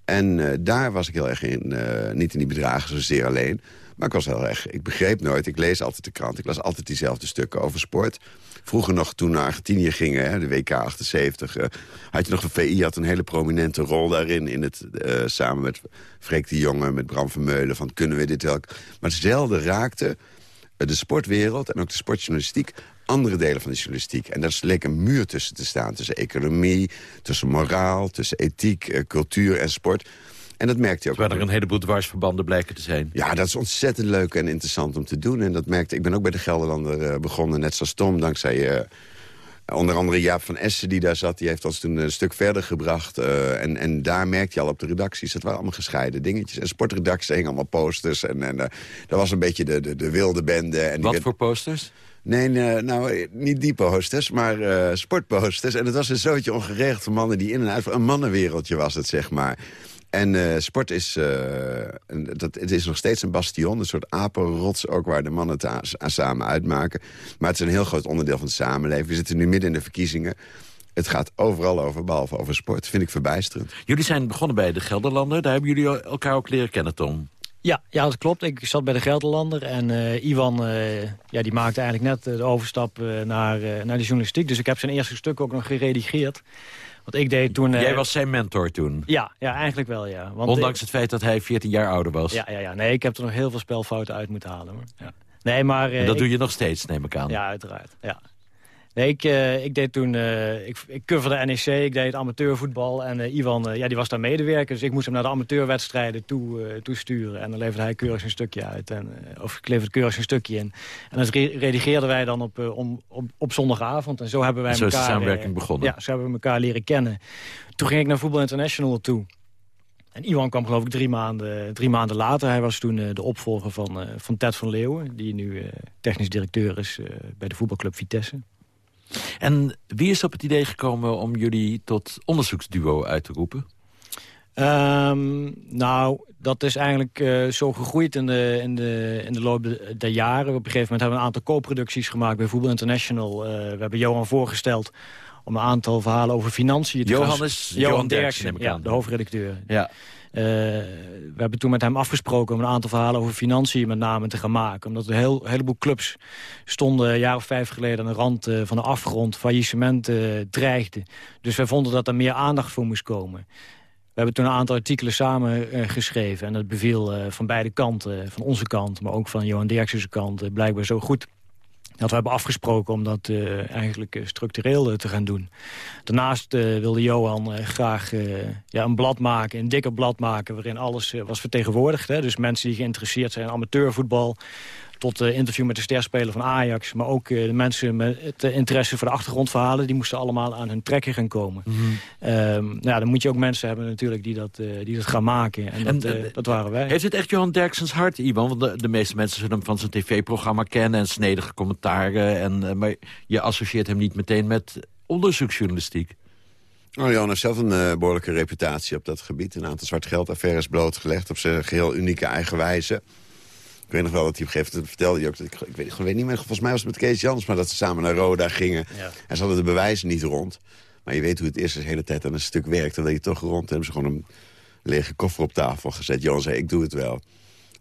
En daar was ik heel erg in. niet in die bedragen zozeer alleen. Maar ik was heel erg... Ik begreep nooit. Ik lees altijd de krant. Ik las altijd diezelfde stukken over sport. Vroeger nog, toen naar Argentinië gingen, hè, de WK 78... eh, had je nog een VI, had een hele prominente rol daarin... In het, eh, samen met Freek de Jonge, met Bram Vermeulen... van kunnen we dit wel... Maar zelden raakte eh, de sportwereld en ook de sportjournalistiek... andere delen van de journalistiek. En daar leek een muur tussen te staan. Tussen economie, tussen moraal, tussen ethiek, cultuur en sport... En dat merkte je ook. Waar er een heleboel dwarsverbanden blijken te zijn. Ja, dat is ontzettend leuk en interessant om te doen. En dat merkte ik. ben ook bij de Gelderlander eh, begonnen, net zoals Tom, dankzij eh, Onder andere Jaap van Essen die daar zat, die heeft ons toen een stuk verder gebracht. Uh, en, en daar merkte je al op de redacties, dat waren allemaal gescheiden dingetjes. En sportredacties hingen allemaal posters. En, en uh, dat was een beetje de, de, de wilde bende. En Wat voor posters? Nee, nee, nou, niet die posters, maar uh, sportposters. En het was een zootje ongeregeld van mannen die in en uit... Een mannenwereldje was het, zeg maar. En uh, sport is, uh, een, dat, het is nog steeds een bastion, een soort apenrots ook waar de mannen het aan samen uitmaken. Maar het is een heel groot onderdeel van de samenleving. We zitten nu midden in de verkiezingen. Het gaat overal over, behalve over sport. Dat vind ik verbijsterend. Jullie zijn begonnen bij de Gelderlander. Daar hebben jullie elkaar ook leren kennen, Tom. Ja, ja, dat klopt. Ik zat bij de Gelderlander en uh, Ivan uh, ja, die maakte eigenlijk net de overstap uh, naar, naar de journalistiek. Dus ik heb zijn eerste stuk ook nog geredigeerd. Want ik deed toen... Jij was zijn mentor toen? Ja, ja eigenlijk wel, ja. Want Ondanks het feit dat hij 14 jaar ouder was? Ja, ja, ja. nee, ik heb er nog heel veel spelfouten uit moeten halen. Hoor. Ja. Nee, maar, en dat ik... doe je nog steeds, neem ik aan? Ja, uiteraard. Ja. Nee, ik, uh, ik deed toen, uh, ik, ik coverde NEC, ik deed amateurvoetbal. En uh, Ivan, ja, die was daar medewerker. Dus ik moest hem naar de amateurwedstrijden toe, toesturen. En dan leverde hij keurig een stukje uit. En, of ik leverde keurig een stukje in. En dat re redigeerden wij dan op, om, op, op, zondagavond. En zo hebben wij zo elkaar... Zo is de samenwerking begonnen. Ja, zo hebben we elkaar leren kennen. Toen ging ik naar Voetbal International toe. En Iwan kwam geloof ik drie maanden, drie maanden later. Hij was toen de opvolger van, van Ted van Leeuwen. Die nu technisch directeur is bij de voetbalclub Vitesse. En wie is op het idee gekomen om jullie tot onderzoeksduo uit te roepen? Um, nou, dat is eigenlijk uh, zo gegroeid in de, in, de, in de loop der jaren. Op een gegeven moment hebben we een aantal co-producties gemaakt bij Voetbal International. Uh, we hebben Johan voorgesteld om een aantal verhalen over financiën te Johan is Johan, Johan Derksen, Derksen ja, de hoofdredacteur. Ja. Uh, we hebben toen met hem afgesproken om een aantal verhalen over financiën met name te gaan maken. Omdat een, heel, heleboel clubs stonden een jaar of vijf geleden aan de rand uh, van de afgrond. Faillissement uh, dreigde. Dus wij vonden dat er meer aandacht voor moest komen. We hebben toen een aantal artikelen samen geschreven. En dat beviel van beide kanten, van onze kant, maar ook van Johan Derksen's kant, blijkbaar zo goed dat we hebben afgesproken om dat uh, eigenlijk uh, structureel uh, te gaan doen. Daarnaast wilde Johan graag ja, een blad maken, een dikker blad maken... waarin alles was vertegenwoordigd. Hè? Dus mensen die geïnteresseerd zijn in amateurvoetbal tot uh, interview met de sterspeler van Ajax. Maar ook uh, de mensen met het interesse voor de achtergrondverhalen... die moesten allemaal aan hun trekken gaan komen. Mm -hmm. um, nou, dan moet je ook mensen hebben natuurlijk die dat, uh, die dat gaan maken. En, en dat, dat, waren wij. Heeft het echt Johan Derksens hart, Ivan? Want de, de meeste mensen zullen hem van zijn tv-programma kennen... en snedige commentaren. En, maar je associeert hem niet meteen met onderzoeksjournalistiek. Oh, Johan heeft zelf een uh, behoorlijke reputatie op dat gebied. Een aantal zwart geldaffaires blootgelegd op zijn geheel unieke eigen wijze. Ik weet nog wel dat hij op een gegeven moment vertelde. Hij ook, ik, ik, weet, ik weet niet meer, volgens mij was het met Kees Jans... maar dat ze samen naar Roda gingen. Ja. En ze hadden de bewijzen niet rond. Maar je weet hoe het is de hele tijd aan een stuk werkt. Dan je toch rond. En hebben ze gewoon een lege koffer op tafel gezet. Johan zei, ik doe het wel.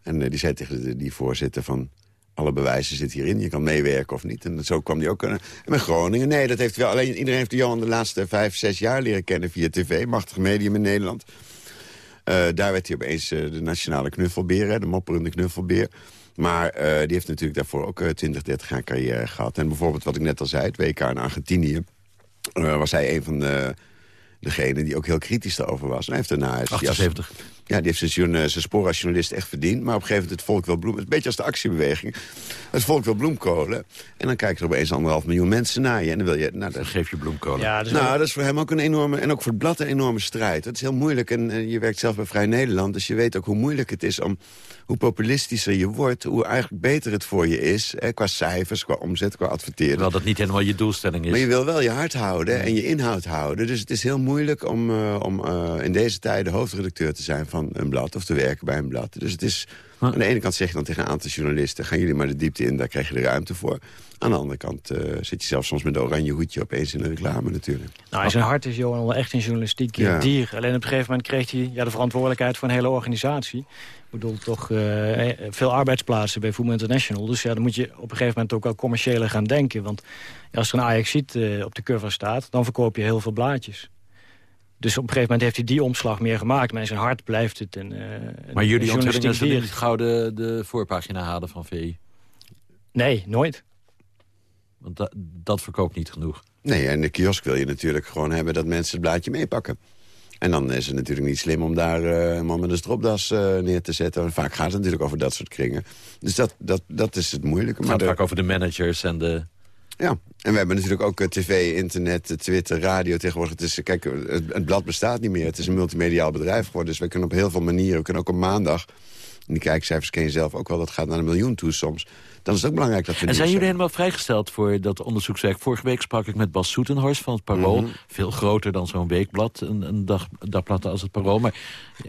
En uh, die zei tegen de, die voorzitter van... alle bewijzen zitten hierin, je kan meewerken of niet. En zo kwam hij ook. En met Groningen, nee, dat heeft wel... Alleen iedereen heeft Johan de laatste vijf, zes jaar leren kennen via tv. Machtig medium in Nederland. Uh, daar werd hij opeens uh, de nationale knuffelbeer, hè, de mopperende knuffelbeer. Maar uh, die heeft natuurlijk daarvoor ook 20, 30 jaar carrière gehad. En bijvoorbeeld wat ik net al zei, het WK in Argentinië... was hij een van de, degenen die ook heel kritisch daarover was. En hij heeft daarna... 78. Ja, die heeft zijn, zijn spoor als journalist echt verdiend. Maar op een gegeven moment het volk wil bloem. Het is een beetje als de actiebeweging. Het volk wil bloemkolen. En dan kijken er opeens anderhalf miljoen mensen naar je. En dan wil je... Nou, dan geef je bloemkolen. Ja, nou, wel... dat is voor hem ook een enorme... En ook voor het blad een enorme strijd. Dat is heel moeilijk. En, en je werkt zelf bij Vrij Nederland. Dus je weet ook hoe moeilijk het is om... Hoe populistischer je wordt, hoe eigenlijk beter het voor je is. Hè, qua cijfers, qua omzet, qua adverteren. Terwijl dat niet helemaal je doelstelling is. Maar je wil wel je hart houden en je inhoud houden. Dus het is heel moeilijk om, uh, om uh, in deze tijden hoofdredacteur te zijn van een blad. Of te werken bij een blad. Dus het is... Aan de ene kant zeg je dan tegen een aantal journalisten... gaan jullie maar de diepte in, daar krijg je de ruimte voor. Aan de andere kant uh, zit je zelfs soms met een oranje hoedje opeens in de reclame natuurlijk. Nou, zijn hart is Johan wel echt een journalistiek ja. dier. Alleen op een gegeven moment kreeg hij ja, de verantwoordelijkheid voor een hele organisatie. Ik bedoel, toch uh, veel arbeidsplaatsen bij Voetbal International. Dus ja, dan moet je op een gegeven moment ook wel commerciëler gaan denken. Want als er een Ajax ziet uh, op de cover staat... dan verkoop je heel veel blaadjes. Dus op een gegeven moment heeft hij die omslag meer gemaakt. Maar in zijn hart blijft het een uh, Maar jullie onthullingen zullen niet gauw de, de voorpagina halen van VI? Nee, nooit. Want dat, dat verkoopt niet genoeg. Nee, en de kiosk wil je natuurlijk gewoon hebben dat mensen het blaadje meepakken. En dan is het natuurlijk niet slim om daar uh, een man met een stropdas uh, neer te zetten. Vaak gaat het natuurlijk over dat soort kringen. Dus dat, dat, dat is het moeilijke. Het gaat vaak over de managers en de... Ja, en we hebben natuurlijk ook eh, tv, internet, eh, Twitter, radio tegenwoordig. Het, is, kijk, het, het blad bestaat niet meer. Het is een multimediaal bedrijf geworden. Dus we kunnen op heel veel manieren, we kunnen ook op maandag... en die kijkcijfers ken je zelf ook wel, dat gaat naar een miljoen toe soms dan is het ook belangrijk dat we... En zijn jullie helemaal vrijgesteld voor dat onderzoekswerk? Vorige week sprak ik met Bas Soetenhorst van het Parool. Mhm. Veel groter dan zo'n weekblad, een, een dag, dagblad als het Parool. Maar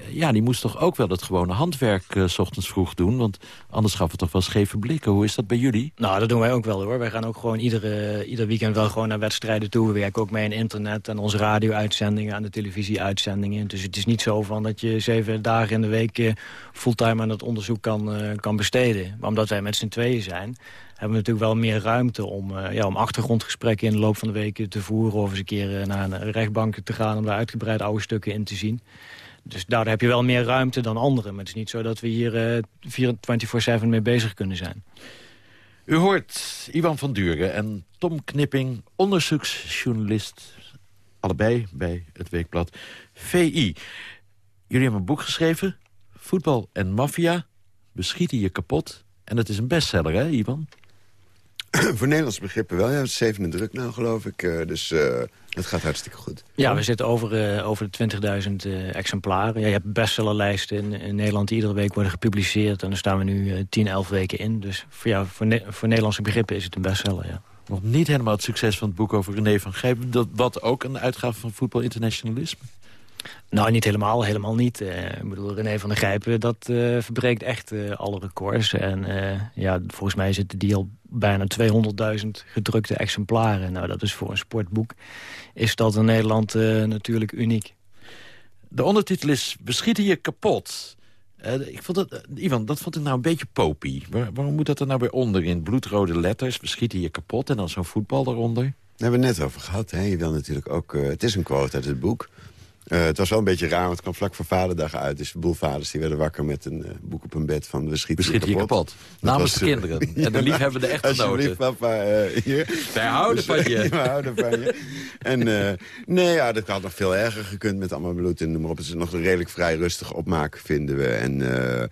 ja, die moest toch ook wel het gewone handwerk uh, s ochtends vroeg doen? Want anders gaf het toch wel scheve blikken. Hoe is dat bij jullie? Nou, dat doen wij ook wel hoor. Wij gaan ook gewoon iedere, ieder weekend wel gewoon naar wedstrijden toe. We werken ook mee in internet en onze radio-uitzendingen... aan de televisie-uitzendingen. Dus het is niet zo van dat je zeven dagen in de week... Uh, fulltime aan het onderzoek kan, uh, kan besteden. Maar omdat wij met z'n tweeën zijn hebben we natuurlijk wel meer ruimte om, uh, ja, om achtergrondgesprekken in de loop van de week te voeren... of eens een keer uh, naar een rechtbank te gaan om daar uitgebreid oude stukken in te zien. Dus daardoor heb je wel meer ruimte dan anderen. Maar het is niet zo dat we hier uh, 24-7 mee bezig kunnen zijn. U hoort Ivan van Duren en Tom Knipping, onderzoeksjournalist... allebei bij het weekblad VI. Jullie hebben een boek geschreven, Voetbal en Maffia... beschieten je kapot en het is een bestseller, hè, Ivan? Voor Nederlandse begrippen wel. Ja, het is zevende druk nou, geloof ik. Uh, dus uh, het gaat hartstikke goed. Ja, we zitten over, uh, over de 20.000 exemplaren. Ja, je hebt bestsellerlijsten in, in, Nederland die iedere week worden gepubliceerd. En daar staan we nu 10, 11 weken in. Dus voor, ja, voor, ne voor Nederlandse begrippen is het een bestseller, ja. Nog niet helemaal het succes van het boek over René van Gijp. Dat, wat ook een uitgave van Voetbal Internationalisme? Nou, niet helemaal, helemaal niet. Uh, ik bedoel, René van der Grijpen, dat uh, verbreekt echt uh, alle records. En ja, volgens mij zitten die al bijna 200.000 gedrukte exemplaren. Nou, dat is voor een sportboek, is dat in Nederland natuurlijk uniek. De ondertitel is Beschieten je kapot. ik vond dat, Ivan, dat vond ik nou een beetje popie. Waar, waarom moet dat er nou weer onder in bloedrode letters? Beschieten je kapot en dan zo'n voetbal eronder? Daar hebben we het net over gehad. Hè? Je wil natuurlijk ook, het is een quote uit het boek. Uh, het was wel een beetje raar, want het kwam vlak voor Vaderdag uit. Dus de boel vaders die werden wakker met een uh, boek op hun bed van... we schieten, we schieten je kapot. Je kapot. Namens de kinderen ja, en de liefhebbende echtgenoten. Alsjeblieft, papa, uh, hier. Wij houden van je. Wij houden van je. En nee, ja, dat had nog veel erger gekund met allemaal bloed en noem maar op. Het is nog een redelijk vrij rustig opmaak, vinden we. En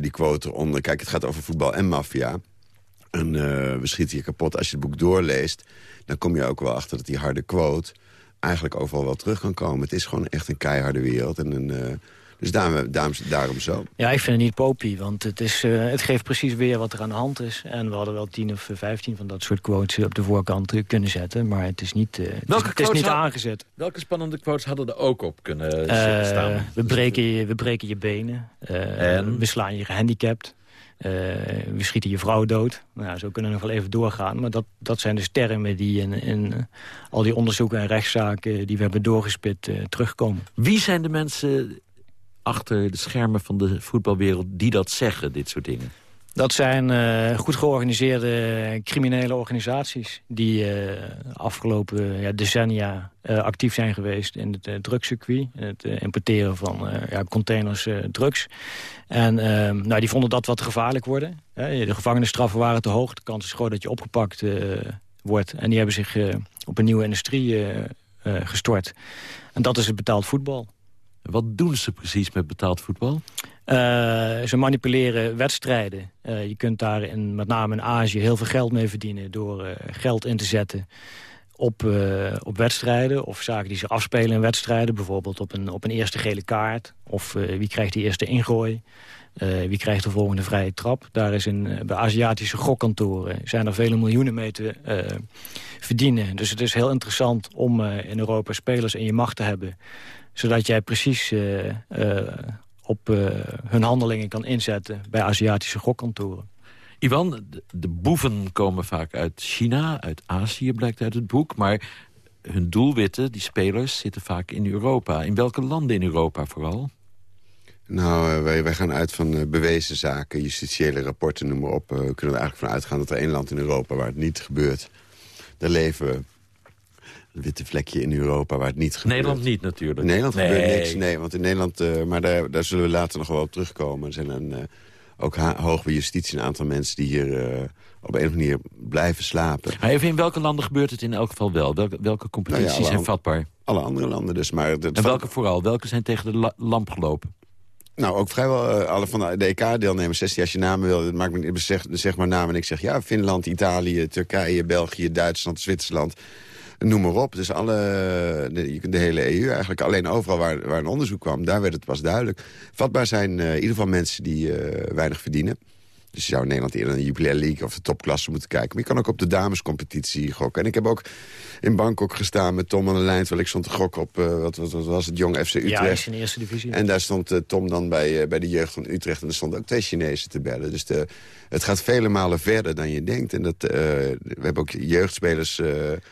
die quote eronder. Kijk, het gaat over voetbal en maffia. En we schieten je kapot. Als je het boek doorleest, dan kom je ook wel achter dat die harde quote eigenlijk overal wel terug kan komen. Het is gewoon echt een keiharde wereld. En een, uh, dus daarom, daarom, daarom zo. Ja, ik vind het niet popie, want het, is, uh, het geeft precies weer wat er aan de hand is. En we hadden wel 10 of 15 van dat soort quotes op de voorkant kunnen zetten. Maar het is niet, uh, het is, het is niet had, aangezet. Welke spannende quotes hadden er ook op kunnen staan? We breken, je, we breken je benen. en? We slaan je gehandicapt. Uh, we schieten je vrouw dood. Nou, zo kunnen we nog wel even doorgaan. Maar dat, dat zijn dus termen die in, in uh, al die onderzoeken en rechtszaken... die we hebben doorgespit, uh, terugkomen. Wie zijn de mensen achter de schermen van de voetbalwereld... die dat zeggen, dit soort dingen? Dat zijn uh, goed georganiseerde criminele organisaties... die uh, afgelopen ja, decennia actief zijn geweest in het drugscircuit. Het importeren van ja, containers drugs. En nou, die vonden dat wat gevaarlijk worden. de gevangenisstraffen waren te hoog. De kans is groot dat je opgepakt wordt. En die hebben zich op een nieuwe industrie gestort. En dat is het betaald voetbal. Wat doen ze precies met betaald voetbal? Uh, ze manipuleren wedstrijden. Uh, je kunt daar in, met name in Azië heel veel geld mee verdienen... door uh, geld in te zetten op, op wedstrijden... of zaken die zich afspelen in wedstrijden. Bijvoorbeeld op een, op een eerste gele kaart. Of wie krijgt die eerste ingooi. wie krijgt de volgende vrije trap. Daar is in, bij Aziatische gokkantoren zijn er vele miljoenen mee te verdienen. Dus het is heel interessant om in Europa spelers in je macht te hebben zodat jij precies op uh, hun handelingen kan inzetten bij Aziatische gokkantoren. Ivan, de, boeven komen vaak uit China, uit Azië blijkt uit het boek... maar hun doelwitten, die spelers, zitten vaak in Europa. In welke landen in Europa vooral? Nou, wij, wij gaan uit van uh, bewezen zaken, justitiële rapporten, noem maar op. Uh, kunnen we er eigenlijk van uitgaan dat er één land in Europa waar het niet gebeurt. Daar leven witte vlekje in Europa waar het niet gebeurt. Nederland niet natuurlijk. In Nederland nee. gebeurt niks, nee. Want in Nederland, uh, maar daar, daar zullen we later nog wel op terugkomen. Er zijn een, uh, ook hoog bij justitie een aantal mensen die hier uh, op een of andere manier blijven slapen. Maar even in welke landen gebeurt het in elk geval wel? Welke, welke competities nou ja, zijn vatbaar? Alle andere landen dus. Maar en welke vooral? Welke zijn tegen de la lamp gelopen? Nou, ook vrijwel uh, alle van de EK-deelnemers. 16 als je namen wil, maakt me, zeg, zeg maar namen. En ik zeg ja, Finland, Italië, Turkije, België, Duitsland, Zwitserland. Noem maar op. Dus alle, de, de hele EU eigenlijk. Alleen overal waar, waar een onderzoek kwam, daar werd het pas duidelijk. Vatbaar zijn uh, in ieder geval mensen die uh, weinig verdienen. Dus je zou in Nederland eerder naar de Jupiler League of de topklasse moeten kijken. Maar je kan ook op de damescompetitie gokken. En ik heb ook in Bangkok gestaan met Tom aan de lijn... terwijl ik stond te gokken op, uh, wat, wat, was het, Jong FC Utrecht. Ja, in de eerste divisie. En daar stond uh, Tom dan bij, uh, bij de jeugd van Utrecht... en er stonden ook twee Chinezen te bellen. Dus de, het gaat vele malen verder dan je denkt. En dat, we hebben ook jeugdspelers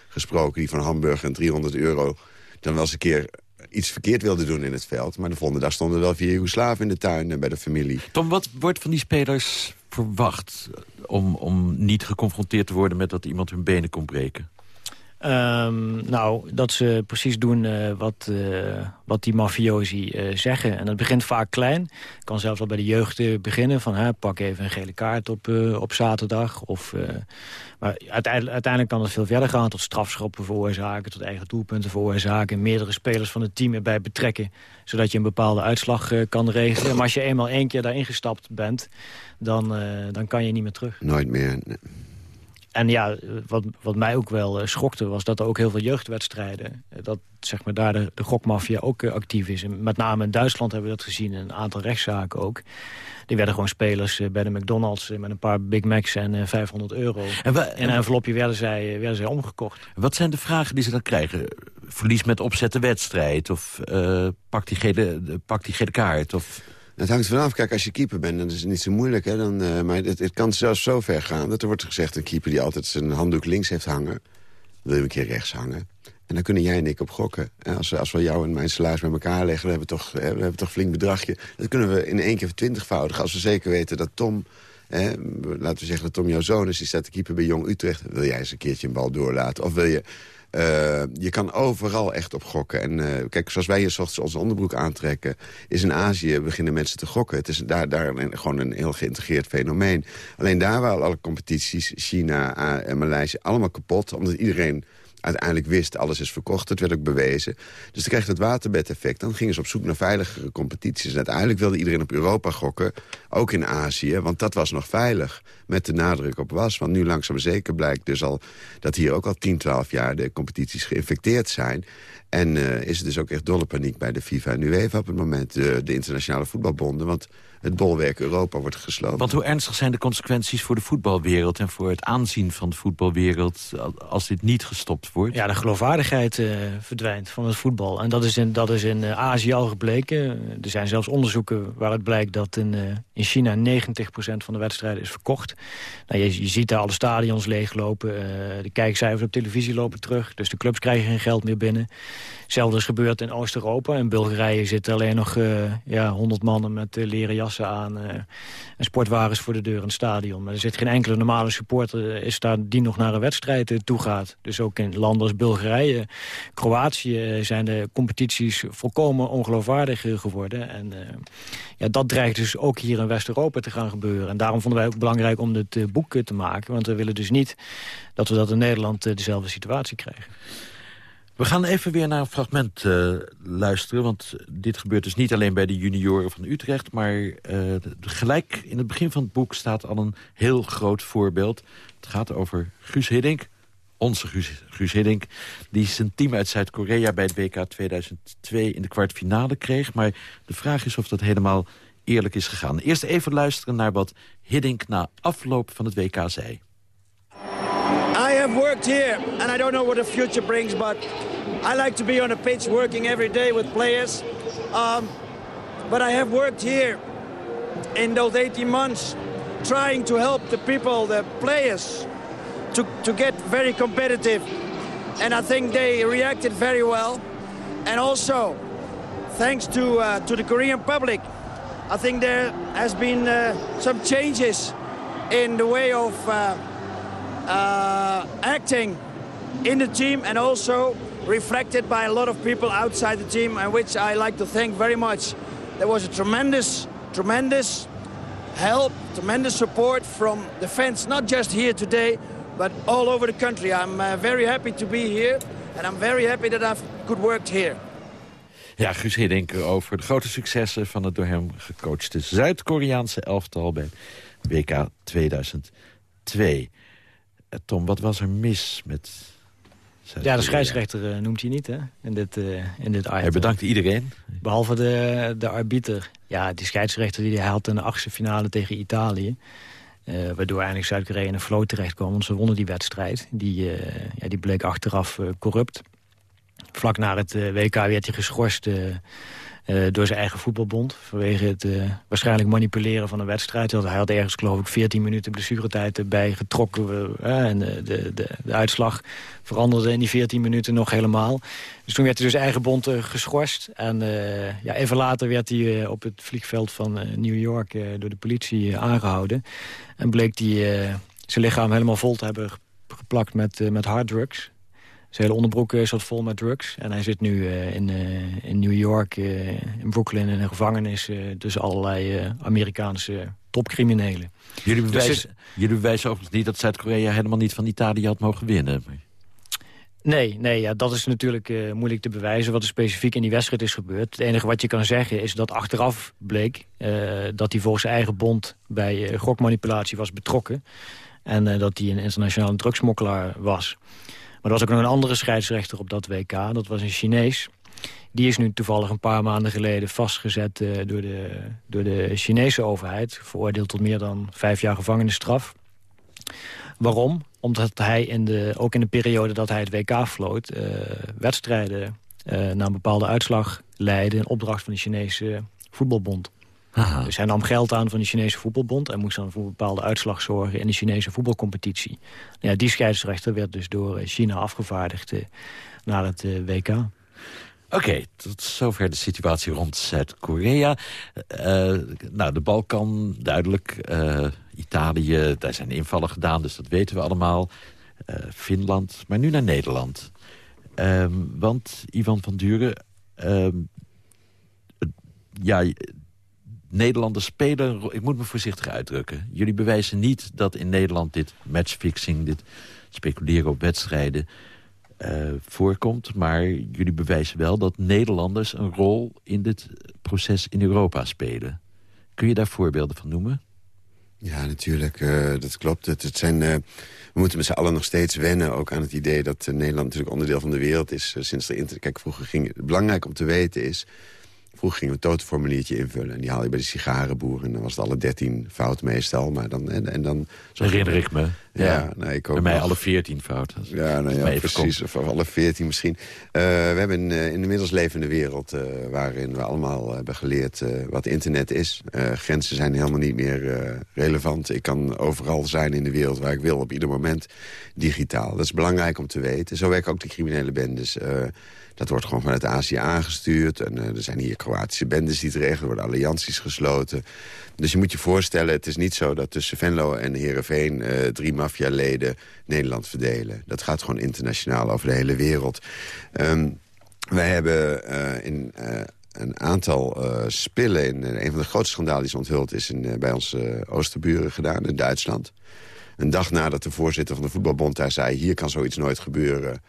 gesproken die van Hamburg en 300 euro... dan wel eens een keer iets verkeerd wilden doen in het veld. Maar de volgende dag stonden wel vier Joegoslaven in de tuin bij de familie. Tom, wat wordt van die spelers verwacht... om, om niet geconfronteerd te worden met dat iemand hun benen kon breken? Um, nou, dat ze precies doen uh, wat, uh, wat die mafiosi uh, zeggen. En dat begint vaak klein. kan zelfs al bij de jeugd beginnen. Van hè, pak even een gele kaart op, op zaterdag. Of, maar uiteindelijk, uiteindelijk kan het veel verder gaan. Tot strafschoppen veroorzaken. Tot eigen doelpunten veroorzaken. Meerdere spelers van het team erbij betrekken. Zodat je een bepaalde uitslag kan regelen. Maar als je eenmaal één keer daarin gestapt bent. Dan, dan kan je niet meer terug. Nooit meer. Nee. En ja, wat, wat mij ook wel uh, schokte was dat er ook heel veel jeugdwedstrijden... Uh, dat zeg maar, daar de, de gokmafia ook uh, actief is. En met name in Duitsland hebben we dat gezien, in een aantal rechtszaken ook. Die werden gewoon spelers bij de McDonald's met een paar Big Macs en 500 euro. En in een envelopje werden zij, werden zij omgekocht. Wat zijn de vragen die ze dan krijgen? Verlies met opzetten wedstrijd? Of pak, die gele, pak die gele kaart? Of... Het hangt vanaf. Kijk, als je keeper bent, dan is het niet zo moeilijk. Hè? Dan, uh, maar het, het, kan zelfs zo ver gaan dat er wordt gezegd... een keeper die altijd zijn handdoek links heeft hangen... wil je een keer rechts hangen. En dan kunnen jij en ik op gokken. Als, als we jou en mijn salaris bij elkaar leggen... dan hebben we toch, we hebben toch flink bedragje. Dat kunnen we in één keer twintigvoudigen. Als we zeker weten dat Tom... laten we zeggen dat Tom jouw zoon is, die staat te keeper bij Jong Utrecht. Wil jij eens een keertje een bal doorlaten? Of wil je uh, je kan overal echt op gokken. En uh, kijk, zoals wij hier s ochtends onze onderbroek aantrekken... is in Azië beginnen mensen te gokken. Het is daar, daar gewoon een heel geïntegreerd fenomeen. Alleen daar waren alle competities, China en Maleisië, allemaal kapot. Omdat iedereen uiteindelijk wist, alles is verkocht. Het werd ook bewezen. Dus dan kreeg het waterbedeffect. Dan gingen ze op zoek naar veiligere competities. En uiteindelijk wilde iedereen op Europa gokken. Ook in Azië, want dat was nog veilig. Met de nadruk op was. Want nu langzaam zeker blijkt dus al... dat hier ook al 10, 12 jaar de competities geïnfecteerd zijn. En uh, is het dus ook echt dolle paniek bij de FIFA en UEFA op het moment. De, de internationale voetbalbonden. Want het bolwerk Europa wordt gesloten. Want hoe ernstig zijn de consequenties voor de voetbalwereld... en voor het aanzien van de voetbalwereld als dit niet gestopt wordt? Ja, de geloofwaardigheid uh, verdwijnt van het voetbal. En dat is in, dat is in uh, Azië al gebleken. Er zijn zelfs onderzoeken waaruit blijkt dat in, uh, in China 90% van de wedstrijden is verkocht. Nou, je, je ziet daar alle stadions leeglopen. de kijkcijfers op televisie lopen terug. Dus de clubs krijgen geen geld meer binnen. Hetzelfde is gebeurd in Oost-Europa. In Bulgarije zitten alleen nog ja, 100 mannen met leren aan uh, en sportwagens voor de deur het stadion. Maar er zit geen enkele normale supporter is daar die nog naar een wedstrijd uh, toe gaat. Dus ook in landen als Bulgarije, Kroatië zijn de competities volkomen ongeloofwaardig geworden. En ja, dat dreigt dus ook hier in West-Europa te gaan gebeuren. En daarom vonden wij ook belangrijk om dit boek te maken. Want we willen dus niet dat we dat in Nederland dezelfde situatie krijgen. We gaan even weer naar een fragment uh, luisteren. Want dit gebeurt dus niet alleen bij de junioren van Utrecht... maar uh, gelijk in het begin van het boek staat al een heel groot voorbeeld. Het gaat over Guus Hiddink, onze Guus, Guus Hiddink... die zijn team uit Zuid-Korea bij het WK 2002 in de kwartfinale kreeg. Maar de vraag is of dat helemaal eerlijk is gegaan. Eerst even luisteren naar wat Hiddink na afloop van het WK zei. Worked here, and I don't know what the future brings, but I like to be on the pitch working every day with players. Um, but I have worked here in those 18 months trying to help the people, the players, to, to get very competitive. And I think they reacted very well. And also, thanks to, uh, to the Korean public, I think there has been uh, some changes in the way of uh, acting in the team and also reflected by a lot of people outside the team, and which I like to thank very much. There was a tremendous, tremendous help, tremendous support from the fans, not just here today, but all over the country. I'm uh, very happy to be here, and I'm very happy that I've good worked here. Ja, Guus Hiddink over de grote successen van het door hem gecoachte Zuid-Koreaanse elftal bij WK 2002. Eh, Tom, wat was er mis met Ja, de scheidsrechter uh, noemt hij niet hè, in dit, uh, in dit item. Hij bedankt iedereen. Behalve de, de arbiter. Ja, die scheidsrechter die hij had in de achtste finale tegen Italië. Uh, waardoor eigenlijk Zuid-Korea in een flow terecht kwam. Want ze wonnen die wedstrijd. Die, ja, die bleek achteraf corrupt. Vlak na het WK werd hij geschorst uh, door zijn eigen voetbalbond. Vanwege het waarschijnlijk manipuleren van een wedstrijd. Hij had ergens geloof ik 14 minuten blessuretijd erbij getrokken. En de, de, de, de, uitslag veranderde in die 14 minuten nog helemaal. Dus toen werd hij dus eigen bond geschorst. En ja, even later werd hij op het vliegveld van New York door de politie aangehouden. En bleek hij zijn lichaam helemaal vol te hebben geplakt met, met harddrugs. Zijn hele onderbroek eh, zat vol met drugs. En hij zit nu uh, in, uh, in New York, in Brooklyn, in een gevangenis... tussen allerlei Amerikaanse topcriminelen. Jullie dus bewijzen, dus jullie bewijzen overigens niet dat Zuid-Korea helemaal niet van Italië had mogen winnen. Nee, nee ja, dat is natuurlijk uh, moeilijk te bewijzen wat er specifiek in die wedstrijd is gebeurd. Het enige wat je kan zeggen is dat achteraf bleek uh, dat hij volgens zijn eigen bond bij uh, gokmanipulatie was betrokken. En dat hij een internationale drugsmokkelaar was. Maar er was ook nog een andere scheidsrechter op dat WK. Dat was een Chinees. Die is nu toevallig een paar maanden geleden vastgezet uh, door, de, door de Chinese overheid. Veroordeeld tot meer dan vijf jaar gevangenisstraf. Waarom? Omdat hij in de, ook in de periode dat hij het WK floot... Uh, wedstrijden uh, naar een bepaalde uitslag leidde... in opdracht van de Chinese voetbalbond. Aha. Dus hij nam geld aan van de Chinese voetbalbond... en moest dan voor een bepaalde uitslag zorgen in de Chinese voetbalcompetitie. Ja, die scheidsrechter werd dus door eh, China afgevaardigd uh, naar het uh, WK. Oké, okay, tot zover de situatie rond Zuid-Korea. Uh, nou, de Balkan, duidelijk. Italië, daar zijn invallen gedaan, dus dat weten we allemaal. Finland, maar nu naar Nederland. Ehm, want, Ivan van Duren... Ehm, ja, Nederlanders spelen... Ik moet me voorzichtig uitdrukken. Jullie bewijzen niet dat in Nederland dit matchfixing... dit speculeren op wedstrijden uh, voorkomt. Maar jullie bewijzen wel dat Nederlanders een rol in dit proces in Europa spelen. Kun je daar voorbeelden van noemen? Ja, natuurlijk. Uh, dat klopt. Het, het zijn, uh, we moeten met z'n allen nog steeds wennen... ook aan het idee dat Nederland natuurlijk onderdeel van de wereld is... sinds de internet. Kijk, vroeger ging... Belangrijk om te weten is Vroeger gingen we een totenformuliertje invullen. En die haal je bij de sigarenboer. En dan was het alle dertien fout meestal. Maar dan, en, en dan, zo herinner ik me. Ja, ik ook Bij mij alle veertien fout. Ja, nou ja, precies. Of alle veertien misschien. Uh, we hebben in, uh, in de middels levende wereld... Uh, waarin we allemaal hebben geleerd wat internet is. grenzen zijn helemaal niet meer relevant. Ik kan overal zijn in de wereld waar ik wil. Op ieder moment digitaal. Dat is belangrijk om te weten. Zo werken ook de criminele bendes... Dat wordt gewoon vanuit Azië aangestuurd. En uh, er zijn hier Kroatische bendes die terecht. Er worden allianties gesloten. Dus je moet je voorstellen, het is niet zo dat tussen Venlo en Heerenveen... Uh, drie maffialeden Nederland verdelen. Dat gaat gewoon internationaal over de hele wereld. Um, wij hebben uh, in een aantal uh, spillen... in een van de grootste schandalen die is onthuld is... In, bij onze oosterburen gedaan in Duitsland. Een dag nadat de voorzitter van de voetbalbond daar zei... hier kan zoiets nooit gebeuren...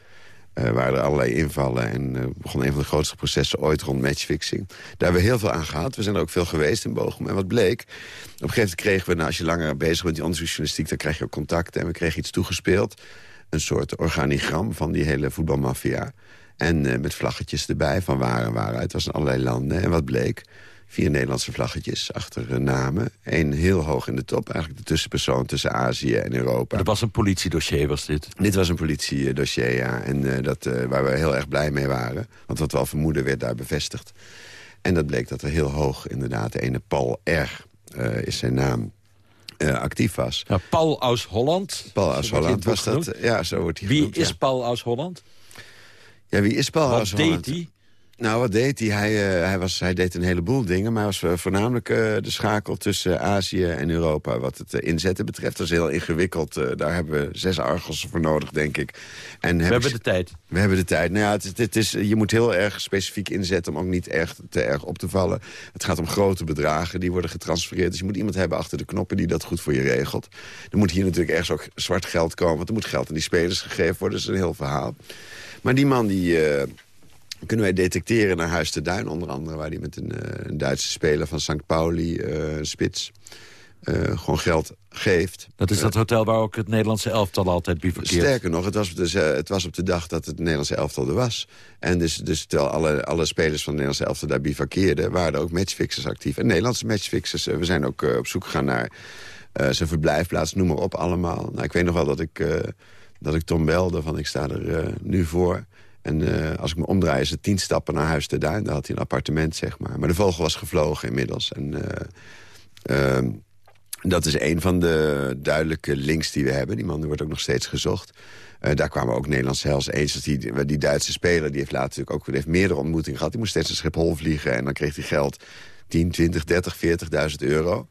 Uh, waren er allerlei invallen en uh, begon een van de grootste processen ooit rond matchfixing. Daar hebben we heel veel aan gehad. We zijn er ook veel geweest in Bochum. En wat bleek, op een gegeven moment kregen we, nou, als je langer bezig bent met die onderzoeksjournalistiek, dan krijg je ook contacten. En we kregen iets toegespeeld, een soort organigram van die hele voetbalmafia. En uh, met vlaggetjes erbij van waar en waaruit. Het was in allerlei landen. En wat bleek? Vier Nederlandse vlaggetjes achter eh, namen. Eén heel hoog in de top, eigenlijk de tussenpersoon tussen Azië en Europa. Dat was een politiedossier, was dit? Dit was een politiedossier, ja. En uh, dat, uh, waar we heel erg blij mee waren. Want wat we al vermoeden werd daar bevestigd. En dat bleek dat er heel hoog inderdaad de ene Paul R. is zijn naam. actief was. Ja, Paul aus Holland. Paul aus Holland was dat. Ja, zo wordt hij Wie is Paul aus Holland? Ja, wie is Paul aus Holland? Wat deed hij? Nou, wat deed hij? Hij, uh, hij, was, hij deed een heleboel dingen, maar hij was voornamelijk uh, de schakel tussen Azië en Europa. Wat het uh, inzetten betreft, dat is heel ingewikkeld. daar hebben we zes argels voor nodig, denk ik. En we hebben de tijd. We hebben de tijd. Nou ja, het, het is, je moet heel erg specifiek inzetten om ook niet erg, te erg op te vallen. Het gaat om grote bedragen, die worden getransfereerd. Dus je moet iemand hebben achter de knoppen die dat goed voor je regelt. Er moet hier natuurlijk ergens ook zwart geld komen, want er moet geld aan die spelers gegeven worden. Dat is een heel verhaal. Maar die man die kunnen wij detecteren naar Huis de Duin, onder andere... waar hij met een, eh, een Duitse speler van St. Pauli, uh, spits, uh, gewoon geld geeft. Dat is dat hotel waar ook het Nederlandse elftal altijd bivakkeert? Sterker nog, het was, dus, het was op de dag dat het Nederlandse elftal er was. En dus, dus terwijl alle, alle spelers van het Nederlandse elftal daar bivakkeerden... waren er ook matchfixers actief. En Nederlandse matchfixers, we zijn ook op zoek gegaan naar zijn verblijfplaats, noem maar op allemaal. Nou, ik weet nog wel dat ik, dat ik Tom belde van ik sta er nu voor... En uh, als ik me omdraai is het tien stappen naar Huis de Duin. Daar had hij een appartement, zeg maar. Maar de vogel was gevlogen inmiddels. En uh, uh, dat is een van de duidelijke links die we hebben. Die man wordt ook nog steeds gezocht. Eh, daar kwamen ook Nederlandse Hells Angels. Die, die Duitse speler die heeft later natuurlijk ook heeft meerdere ontmoetingen gehad. Die moest steeds naar Schiphol vliegen. En dan kreeg hij geld 10, 20, 30, 40.000 euro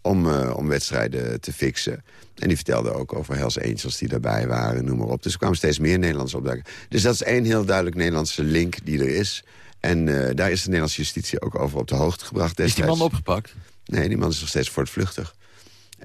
om, om wedstrijden te fixen. En die vertelde ook over Hells Angels die daarbij waren, noem maar op. Dus er kwamen steeds meer Nederlanders opduiken. Dus dat is één heel duidelijk Nederlandse link die er is. En uh, daar is de Nederlandse justitie ook over op de hoogte gebracht destijds. Is die man opgepakt? Nee, die man is nog steeds voortvluchtig.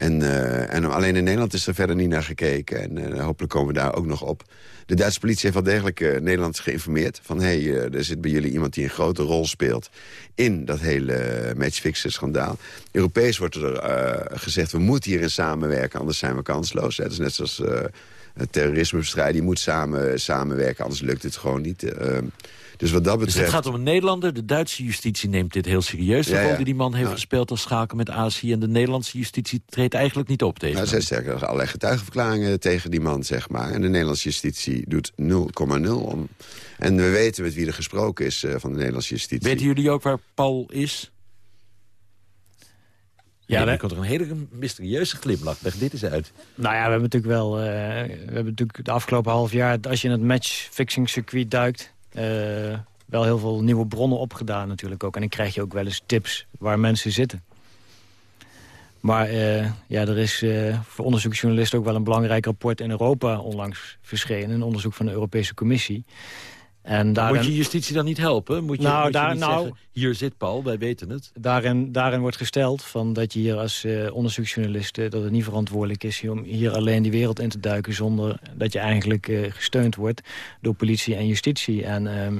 En, uh, en alleen in Nederland is er verder niet naar gekeken. En uh, hopelijk komen we daar ook nog op. De Duitse politie heeft wel degelijk uh, Nederland geïnformeerd. Van, hé, hey, er zit bij jullie iemand die een grote rol speelt... in dat hele matchfixer-schandaal. Europees wordt er gezegd, we moeten hierin samenwerken... anders zijn we kansloos. Dat is net zoals terrorismebestrijding. Je moet samen, samenwerken, anders lukt het gewoon niet. Dus wat dat betreft... Dus het gaat om een Nederlander. De Duitse justitie neemt dit heel serieus. De rol die die man heeft gespeeld als schakel met Azië. En de Nederlandse justitie treedt eigenlijk niet op tegen nou, Zij sterker nog allerlei getuigenverklaringen tegen die man, zeg maar. En de Nederlandse justitie doet 0,0 om. En we weten met wie er gesproken is uh, van de Nederlandse justitie. Weten jullie ook waar Paul is? Ja, nee, komt er een hele mysterieuze glimlach. Leg dit eens uit. Nou ja, we hebben natuurlijk wel... Uh, we hebben natuurlijk de afgelopen half jaar... als je in het matchfixing circuit duikt... Uh, wel heel veel nieuwe bronnen opgedaan natuurlijk ook. En dan krijg je ook wel eens tips waar mensen zitten. Maar uh, ja, er is uh, voor onderzoeksjournalisten ook wel een belangrijk rapport in Europa onlangs verschenen. Een onderzoek van de Europese Commissie. En daarin... Moet je justitie dan niet helpen? Moet je, nou, moet je daar, nou, zeggen, hier zit Paul, wij weten het. Daarin, daarin wordt gesteld van dat je hier als uh, onderzoeksjournalist... dat het niet verantwoordelijk is om hier alleen die wereld in te duiken... zonder dat je eigenlijk uh, gesteund wordt door politie en justitie. En uh,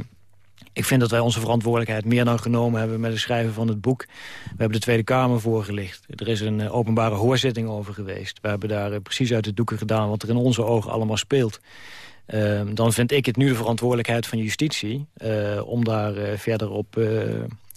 ik vind dat wij onze verantwoordelijkheid meer dan genomen hebben... met het schrijven van het boek. We hebben de Tweede Kamer voorgelicht. Er is een openbare hoorzitting over geweest. We hebben daar precies uit de doeken gedaan wat er in onze ogen allemaal speelt. Uh, dan vind ik het nu de verantwoordelijkheid van justitie... Uh, om daar uh, verder op,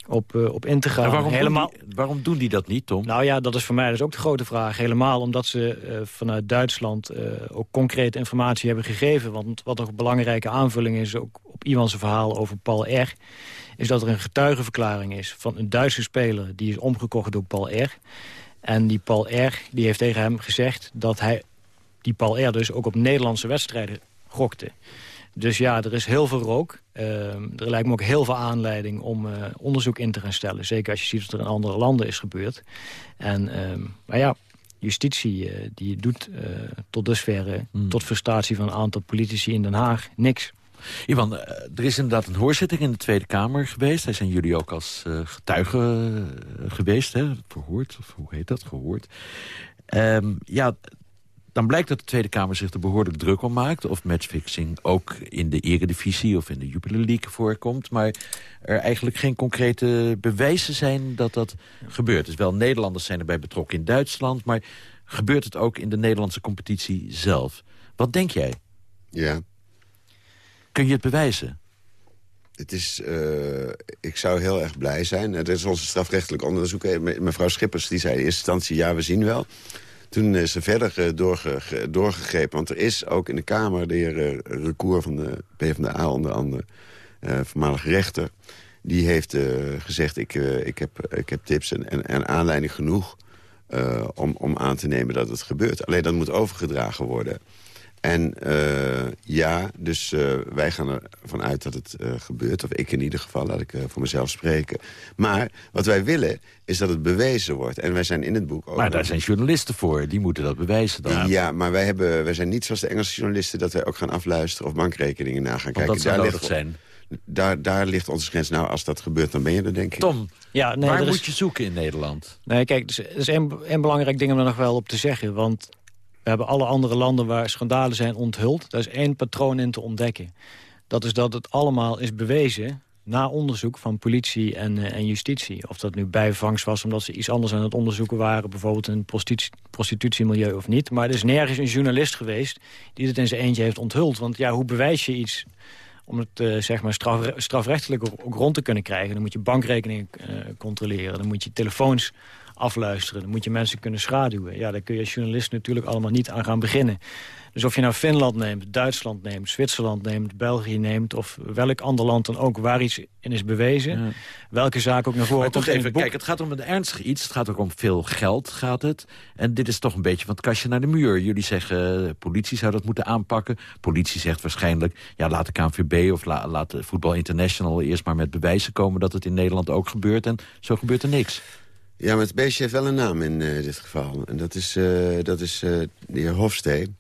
op, op in te gaan. Waarom, Helemaal... doen die, waarom doen die dat niet, Tom? Nou ja, dat is voor mij dus ook de grote vraag. Helemaal omdat ze vanuit Duitsland ook concrete informatie hebben gegeven. Want wat een belangrijke aanvulling is ook op Iwan's verhaal over Paul R... is dat er een getuigenverklaring is van een Duitse speler... die is omgekocht door Paul R. En die Paul R. die heeft tegen hem gezegd dat hij... die Paul R. dus ook op Nederlandse wedstrijden gokte. Dus ja, er is heel veel rook. Uh, er lijkt me ook heel veel aanleiding om uh, onderzoek in te gaan stellen. Zeker als je ziet wat er in andere landen is gebeurd. En, uh, maar ja, justitie uh, die doet tot dusver, hmm. tot frustratie van een aantal politici in Den Haag, niks. Ivan, er is inderdaad een hoorzitting in de Tweede Kamer geweest. Daar zijn jullie ook als getuigen geweest, hè? verhoord, of hoe heet dat, gehoord. Um, ja, dan blijkt dat de Tweede Kamer zich er behoorlijk druk om maakt... of matchfixing ook in de eredivisie of in de Jupiler League voorkomt... maar er eigenlijk geen concrete bewijzen zijn dat dat gebeurt. Dus wel Nederlanders zijn erbij betrokken in Duitsland... maar gebeurt het ook in de Nederlandse competitie zelf? Wat denk jij? Ja. Kun je het bewijzen? Het is, uh, ik zou heel erg blij zijn. Het is onze strafrechtelijk onderzoek. Mevrouw Schippers die zei in eerste instantie... ja, we zien wel. Toen is er verder eh, doorge, doorgegrepen. Want er is ook in de Kamer de heer uh, Recour van de PvdA onder andere... Uh, voormalig rechter... die heeft gezegd, ik, ik, heb, ik heb tips en, en, en aanleiding genoeg... om, om aan te nemen dat het gebeurt. Alleen dat moet overgedragen worden... En uh, ja, dus uh, wij gaan ervan uit dat het uh, gebeurt. Of ik in ieder geval, laat ik voor mezelf spreken. Maar wat wij willen, is dat het bewezen wordt. En wij zijn in het boek ook... Maar daar zijn journalisten voor, die moeten dat bewijzen dan. Ja, maar wij, hebben, wij zijn niet zoals de Engelse journalisten... dat wij ook gaan afluisteren of bankrekeningen na gaan kijken. Dat zou daar ligt, zijn. Daar, daar ligt onze grens. Nou, als dat gebeurt, dan ben je er, denk ik. Tom, ja, nee, waar moet je zoeken in Nederland? Nee, kijk, dus, er is één belangrijk ding om er nog wel op te zeggen. Want we hebben alle andere landen waar schandalen zijn onthuld. Daar is één patroon in te ontdekken. Dat is dat het allemaal is bewezen na onderzoek van politie en, uh, en justitie. Of dat nu bijvangst was omdat ze iets anders aan het onderzoeken waren... bijvoorbeeld een prostitu prostitutiemilieu of niet. Maar er is nergens een journalist geweest die het in zijn eentje heeft onthuld. Want ja, hoe bewijs je iets om het uh, zeg maar straf, strafrechtelijk ook rond te kunnen krijgen? Dan moet je bankrekeningen uh, controleren, dan moet je telefoons afluisteren. Dan moet je mensen kunnen schaduwen. Ja, daar kun je als journalist natuurlijk allemaal niet aan gaan beginnen. Dus of je nou Finland neemt, Duitsland neemt, Zwitserland neemt... België neemt of welk ander land dan ook waar iets in is bewezen... welke zaak ook naar voren komt even, Kijk, het gaat om een ernstig iets. Het gaat ook om veel geld, gaat het. En dit is toch een beetje van het kastje naar de muur. Jullie zeggen, uh, politie zou dat moeten aanpakken. Politie zegt waarschijnlijk, ja, laat de KNVB of la, laat de Voetbal International... eerst maar met bewijzen komen dat het in Nederland ook gebeurt. En zo gebeurt er niks. Ja, maar het beestje heeft wel een naam in uh, dit geval. En dat is, uh, dat is uh, de heer Hofstee.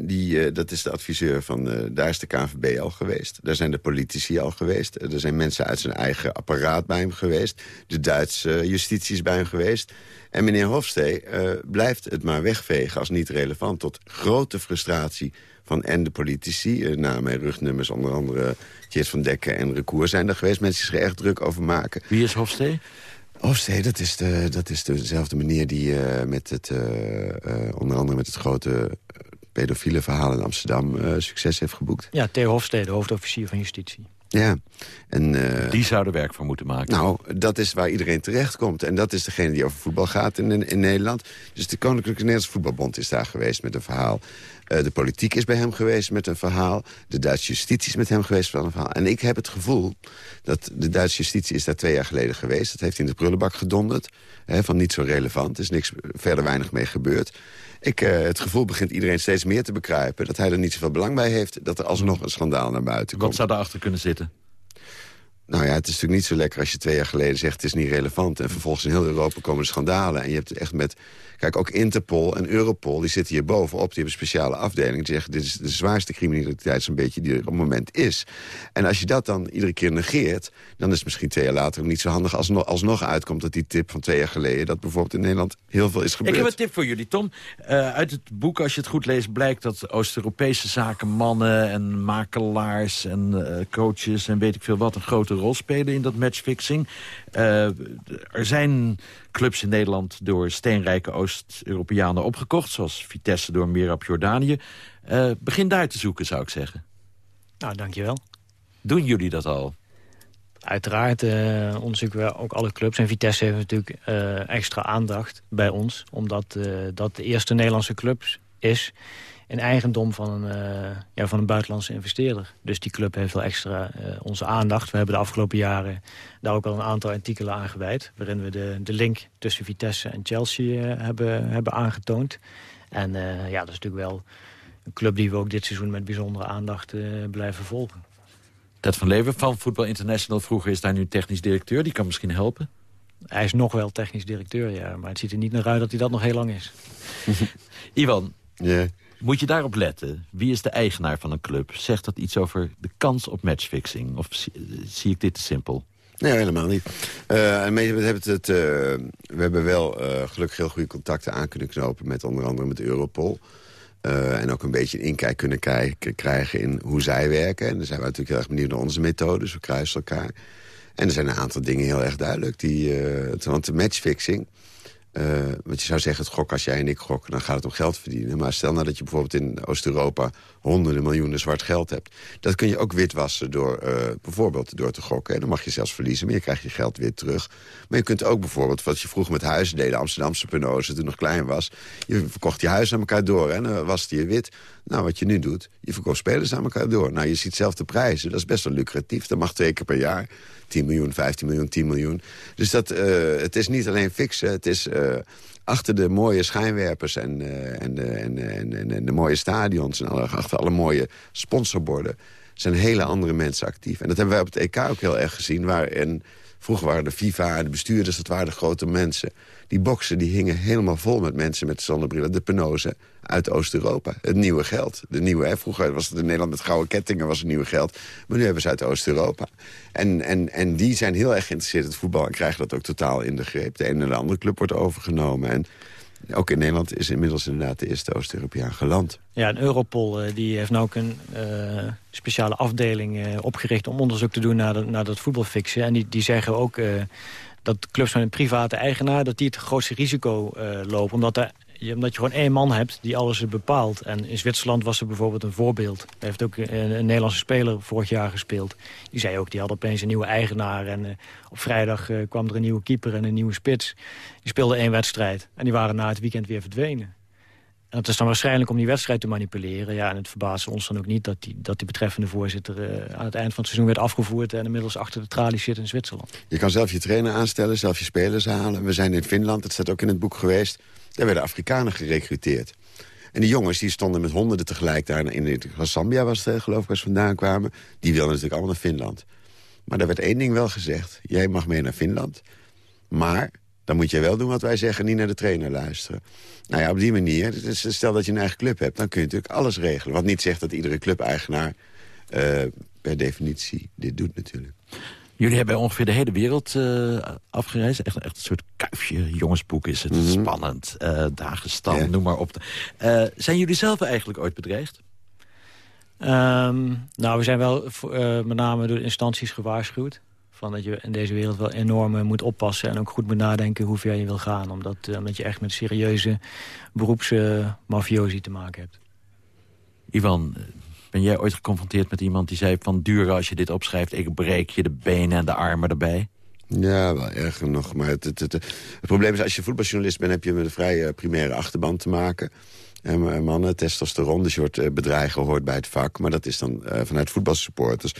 die, dat is de adviseur van... daar is de KNVB al geweest. Daar zijn de politici al geweest. er zijn mensen uit zijn eigen apparaat bij hem geweest. De Duitse justitie is bij hem geweest. En meneer Hofstee blijft het maar wegvegen als niet relevant... tot grote frustratie van en de politici. na mijn rugnummers onder andere Geert van Dekken en Recour zijn er geweest. Mensen zich er echt druk over maken. Wie is Hofstee? Hofstee, dat is, de, dat is dezelfde meneer die uh, met het, uh, uh, onder andere met het grote pedofiele verhaal in Amsterdam succes heeft geboekt. Ja, Theo Hofstee, de hoofdofficier van justitie. Ja. En, die zou er werk van moeten maken. Nou, dat is waar iedereen terecht komt. En dat is degene die over voetbal gaat in, in Nederland. Dus de Koninklijke Nederlandse Voetbalbond is daar geweest met een verhaal. Uh, de politiek is bij hem geweest met een verhaal. De Duitse justitie is met hem geweest met een verhaal. En ik heb het gevoel dat de Duitse justitie is daar twee jaar geleden geweest. Dat heeft in de prullenbak gedonderd. Hè, van niet zo relevant. Er is niks verder weinig mee gebeurd. Ik, uh, het gevoel begint iedereen steeds meer te begrijpen... dat hij er niet zoveel belang bij heeft... dat er alsnog een schandaal naar buiten komt. Wat zou daarachter kunnen zitten? Nou ja, het is natuurlijk niet zo lekker als je twee jaar geleden zegt... het is niet relevant en vervolgens in heel Europa komen schandalen. En je hebt echt met Kijk, ook Interpol en Europol, die zitten hier bovenop. Die hebben een speciale afdeling. Die zeggen, dit is de zwaarste criminaliteit zo'n beetje die er op het moment is. En als je dat dan iedere keer negeert... dan is het misschien twee jaar later ook niet zo handig... als nog, alsnog uitkomt dat die tip van twee jaar geleden... dat bijvoorbeeld in Nederland heel veel is gebeurd. Ik heb een tip voor jullie, Tom. Uh, uit het boek, als je het goed leest, blijkt dat Oost-Europese zakenmannen... en makelaars en uh, coaches en weet ik veel wat... een grote rol spelen in dat matchfixing. Uh, er zijn clubs in Nederland door steenrijke Oost-Europeanen opgekocht... zoals Vitesse door Mirab Jordanië. Uh, begin daar te zoeken, zou ik zeggen. Nou, dankjewel. Doen jullie dat al? Uiteraard uh, onderzoeken we ook alle clubs. En Vitesse heeft natuurlijk extra aandacht bij ons. Omdat dat de eerste Nederlandse club is in eigendom van een, uh, ja, van een buitenlandse investeerder. Dus die club heeft wel extra uh, onze aandacht. We hebben de afgelopen jaren daar ook al een aantal artikelen aan gewijd... waarin we de, de link tussen Vitesse en Chelsea uh, hebben, hebben aangetoond. En ja, dat is natuurlijk wel een club die we ook dit seizoen... met bijzondere aandacht blijven volgen. Ted van Leeuwen van Voetbal International vroeger is daar nu technisch directeur. Die kan misschien helpen. Hij is nog wel technisch directeur, ja. Maar het ziet er niet naar uit dat hij dat nog heel lang is. Ivan, yeah. Moet je daarop letten? Wie is de eigenaar van een club? Zegt dat iets over de kans op matchfixing? Of zie, ik dit te simpel? Nee, helemaal niet. Uh, we, hebben het, uh, we hebben wel uh, gelukkig heel goede contacten aan kunnen knopen... met onder andere met Europol. en ook een beetje een inkijk kunnen krijgen in hoe zij werken. En dan zijn we natuurlijk heel erg benieuwd naar onze methodes. We kruisen elkaar. En er zijn een aantal dingen heel erg duidelijk. Die, want de matchfixing uh, want je zou zeggen, het gok als jij en ik gokken, dan gaat het om geld verdienen. Maar stel nou dat je bijvoorbeeld in Oost-Europa honderden miljoenen zwart geld hebt. Dat kun je ook witwassen door uh, bijvoorbeeld door te gokken. En dan mag je zelfs verliezen, maar je krijgt je geld weer terug. Maar je kunt ook bijvoorbeeld, wat je vroeger met huizen deed... Amsterdamse penose, toen nog klein was... je verkocht je huis aan elkaar door en dan was het je wit. Nou, wat je nu doet, je verkoopt spelers aan elkaar door. Nou, je ziet zelf de prijzen, dat is best wel lucratief. Dat mag twee keer per jaar. 10 miljoen, 15 miljoen, 10 miljoen. Dus dat, uh, het is niet alleen fixen, het is... Uh, achter de mooie schijnwerpers en, uh, en, en, en, en, de mooie stadions... en alle, achter alle mooie sponsorborden zijn hele andere mensen actief. En dat hebben wij op het EK ook heel erg gezien. Waar en vroeger waren de FIFA, de bestuurders, dat waren de grote mensen. Die boksen die hingen helemaal vol met mensen met zonnebrillen. De penose uit Oost-Europa. Het nieuwe geld. De nieuwe, vroeger was het in Nederland met gouden kettingen was het nieuwe geld. Maar nu hebben ze uit Oost-Europa. En, en, en die zijn heel erg geïnteresseerd in het voetbal... en krijgen dat ook totaal in de greep. De ene en de andere club wordt overgenomen. En ook in Nederland is inmiddels inderdaad de eerste Oost-Europeaan geland. Ja, en Europol uh, die heeft nu ook een uh, speciale afdeling uh, opgericht... om onderzoek te doen naar, naar dat voetbalfixen. En die, die zeggen ook dat clubs van een private eigenaar... dat die het grootste risico lopen. Omdat er omdat je gewoon één man hebt die alles bepaalt. En in Zwitserland was er bijvoorbeeld een voorbeeld. Er heeft ook een, Nederlandse speler vorig jaar gespeeld. Die zei ook, die had opeens een nieuwe eigenaar. En uh, op vrijdag uh, kwam er een nieuwe keeper en een nieuwe spits. Die speelden één wedstrijd. En die waren na het weekend weer verdwenen. Dat is dan waarschijnlijk om die wedstrijd te manipuleren. Ja, en het verbaasde ons dan ook niet dat die, dat die betreffende voorzitter... Uh, aan het eind van het seizoen werd afgevoerd... en inmiddels achter de tralies zit in Zwitserland. Je kan zelf je trainer aanstellen, zelf je spelers halen. We zijn in Finland, het staat ook in het boek geweest daar werden Afrikanen gerecruiteerd. En die jongens die stonden met honderden tegelijk daar in Zambia was het geloof ik, waar ze vandaan kwamen. Die wilden natuurlijk allemaal naar Finland. Maar daar werd één ding wel gezegd. Jij mag mee naar Finland, maar dan moet je wel doen wat wij zeggen... niet naar de trainer luisteren. Nou ja, op die manier, stel dat je een eigen club hebt... dan kun je natuurlijk alles regelen. Wat niet zegt dat iedere clubeigenaar uh, per definitie dit doet natuurlijk. Jullie hebben ongeveer de hele wereld uh, afgereisd. Echt, echt een soort kuifje jongensboek is het. Mm -hmm. Spannend. Uh, noem maar op. Uh, zijn jullie zelf eigenlijk ooit bedreigd? Um, nou, we zijn wel met name door instanties gewaarschuwd. Van dat je in deze wereld wel enorm moet oppassen. En ook goed moet nadenken hoe ver je wil gaan. Omdat, omdat je echt met serieuze beroepsmafiosi te maken hebt. Ivan, ben jij ooit geconfronteerd met iemand die zei van... Dure, als je dit opschrijft, ik breek je de benen en de armen erbij? Ja, wel erg genoeg. Maar het, het, het, het, probleem is, als je voetbaljournalist bent... heb je met een vrij primaire achterban te maken. En mannen, testosteron, dus je wordt uh, bedreigen, hoort bij het vak. Maar dat is dan uh, vanuit voetbalsupporters.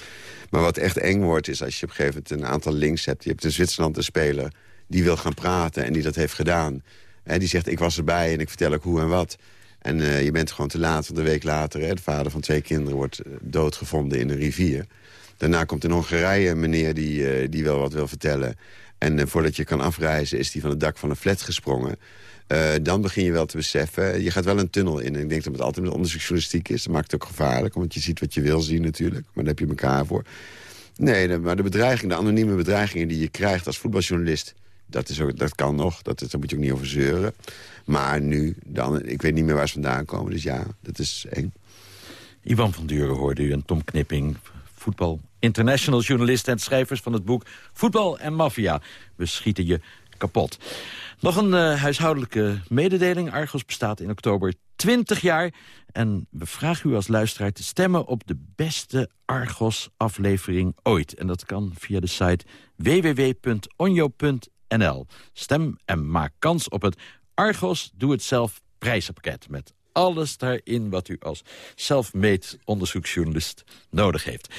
Maar wat echt eng wordt, is als je op een gegeven moment... een aantal links hebt. Je hebt in Zwitserland een speler die wil gaan praten en die dat heeft gedaan. En die zegt, ik was erbij en ik vertel ook hoe en wat... En uh, je bent gewoon te laat, want een week later... Hè, de vader van twee kinderen wordt doodgevonden in een rivier. Daarna komt in Hongarije een meneer die, die wel wat wil vertellen. En voordat je kan afreizen is die van het dak van een flat gesprongen. Dan begin je wel te beseffen, je gaat wel een tunnel in. En ik denk dat het altijd met onderzoeksjournalistiek is. Dat maakt het ook gevaarlijk, want je ziet wat je wil zien natuurlijk. Maar daar heb je elkaar voor. Nee, maar de bedreiging, de anonieme bedreigingen die je krijgt als voetbaljournalist... Dat, is ook, dat kan nog, dat, daar moet je ook niet over zeuren. Maar nu, dan, ik weet niet meer waar ze vandaan komen. Dus ja, dat is eng. Ivan van Duren hoorde u en Tom Knipping... voetbal international journalist en schrijvers van het boek... Voetbal en Mafia. We schieten je kapot. Nog een uh, huishoudelijke mededeling. Argos bestaat in oktober 20 jaar. En we vragen u als luisteraar te stemmen op de beste Argos-aflevering ooit. En dat kan via de site www.onjo.nl. Stem en maak kans op het Argos Doe-het-zelf prijzenpakket... met alles daarin wat u als self-made onderzoeksjournalist nodig heeft.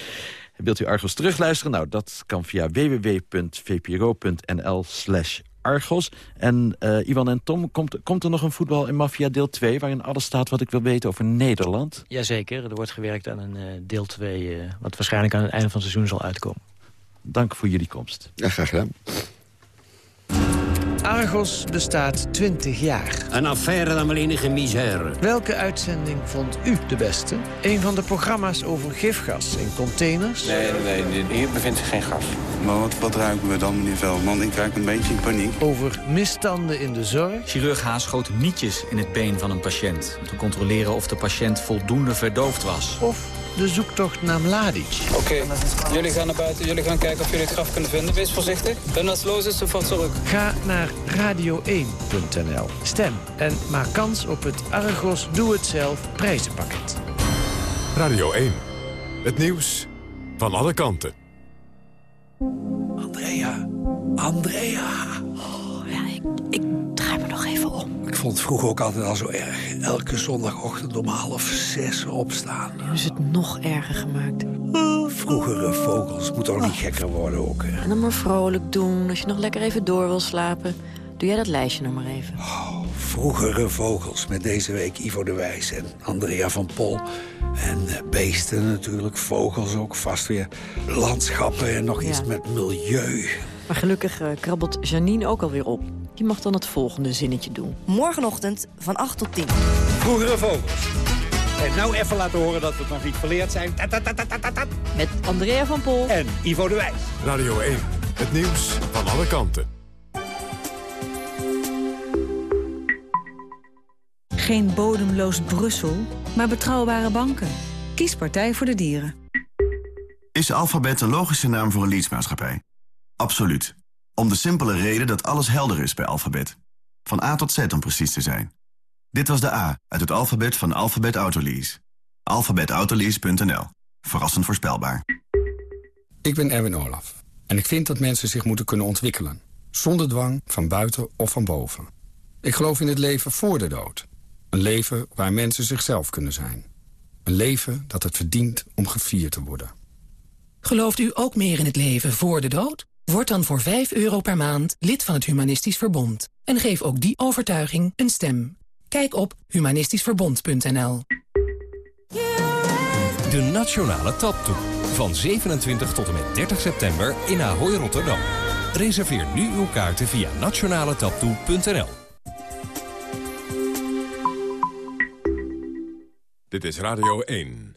Wilt u Argos terugluisteren? Nou, dat kan via www.vpro.nl slash Argos. En uh, Ivan en Tom, komt, komt er nog een voetbal in Mafia deel 2... waarin alles staat wat ik wil weten over Nederland? Jazeker, er wordt gewerkt aan een uh, deel 2... Uh, wat waarschijnlijk aan het einde van het seizoen zal uitkomen. Dank voor jullie komst. Ja, graag gedaan. Argos bestaat 20 jaar. Een affaire dan wel enige misère. Welke uitzending vond u de beste? Een van de programma's over gifgas in containers? Nee, nee, nee hier bevindt zich geen gas. Maar wat, wat ruiken we dan, meneer Veldman? Ik raak een beetje in paniek. Over misstanden in de zorg? Chirurg Haas schoot nietjes in het been van een patiënt... om te controleren of de patiënt voldoende verdoofd was. Of de zoektocht naar Mladic. Oké, okay. jullie gaan naar buiten, jullie gaan kijken of jullie het graf kunnen vinden. Wees voorzichtig. En als het los is, sofort terug. Ga naar radio1.nl. Stem en maak kans op het Argos Doe-het-zelf prijzenpakket. Radio 1. Het nieuws van alle kanten. Andrea. Andrea. Oh, ja, ik, ik draai me nog even om. Vond vroeger ook altijd al zo erg. Elke zondagochtend om half zes opstaan. Nu is het nog erger gemaakt. Vroegere vogels moeten ook niet gekker worden ook. Hè. En dan maar vrolijk doen. Als je nog lekker even door wil slapen. Doe jij dat lijstje nog maar even. Oh, vroegere vogels met deze week Ivo de Wijs en Andrea van Pol. En beesten natuurlijk, vogels ook, vast weer landschappen en nog iets met milieu. Maar gelukkig uh, krabbelt Janine ook alweer op. Die mag dan het volgende zinnetje doen. Morgenochtend van 8 tot 10. Vroegere vogels. En nou even laten horen dat we nog niet verleerd zijn. Ta -ta -ta Met Andrea van Pol. En Ivo de Wijs. Radio 1, het nieuws van alle kanten. Geen bodemloos Brussel, maar betrouwbare banken. Kies Partij voor de Dieren. Is Alphabet een logische naam voor een leadsmaatschappij? Absoluut. Om de simpele reden dat alles helder is bij Alphabet. Van A tot Z om precies te zijn. Dit was de A uit het alfabet van Alphabet Autolease. alphabetautolease.nl. Verrassend voorspelbaar. Ik ben Erwin Olaf. En ik vind dat mensen zich moeten kunnen ontwikkelen. Zonder dwang, van buiten of van boven. Ik geloof in het leven voor de dood. Een leven waar mensen zichzelf kunnen zijn. Een leven dat het verdient om gevierd te worden. Gelooft u ook meer in het leven voor de dood? Word dan voor 5 euro per maand lid van het Humanistisch Verbond. En geef ook die overtuiging een stem. Kijk op humanistischverbond.nl De Nationale Taptoe. Van 27 tot en met 30 september in Ahoy Rotterdam. Reserveer nu uw kaarten via nationaletaptoe.nl Dit is Radio 1.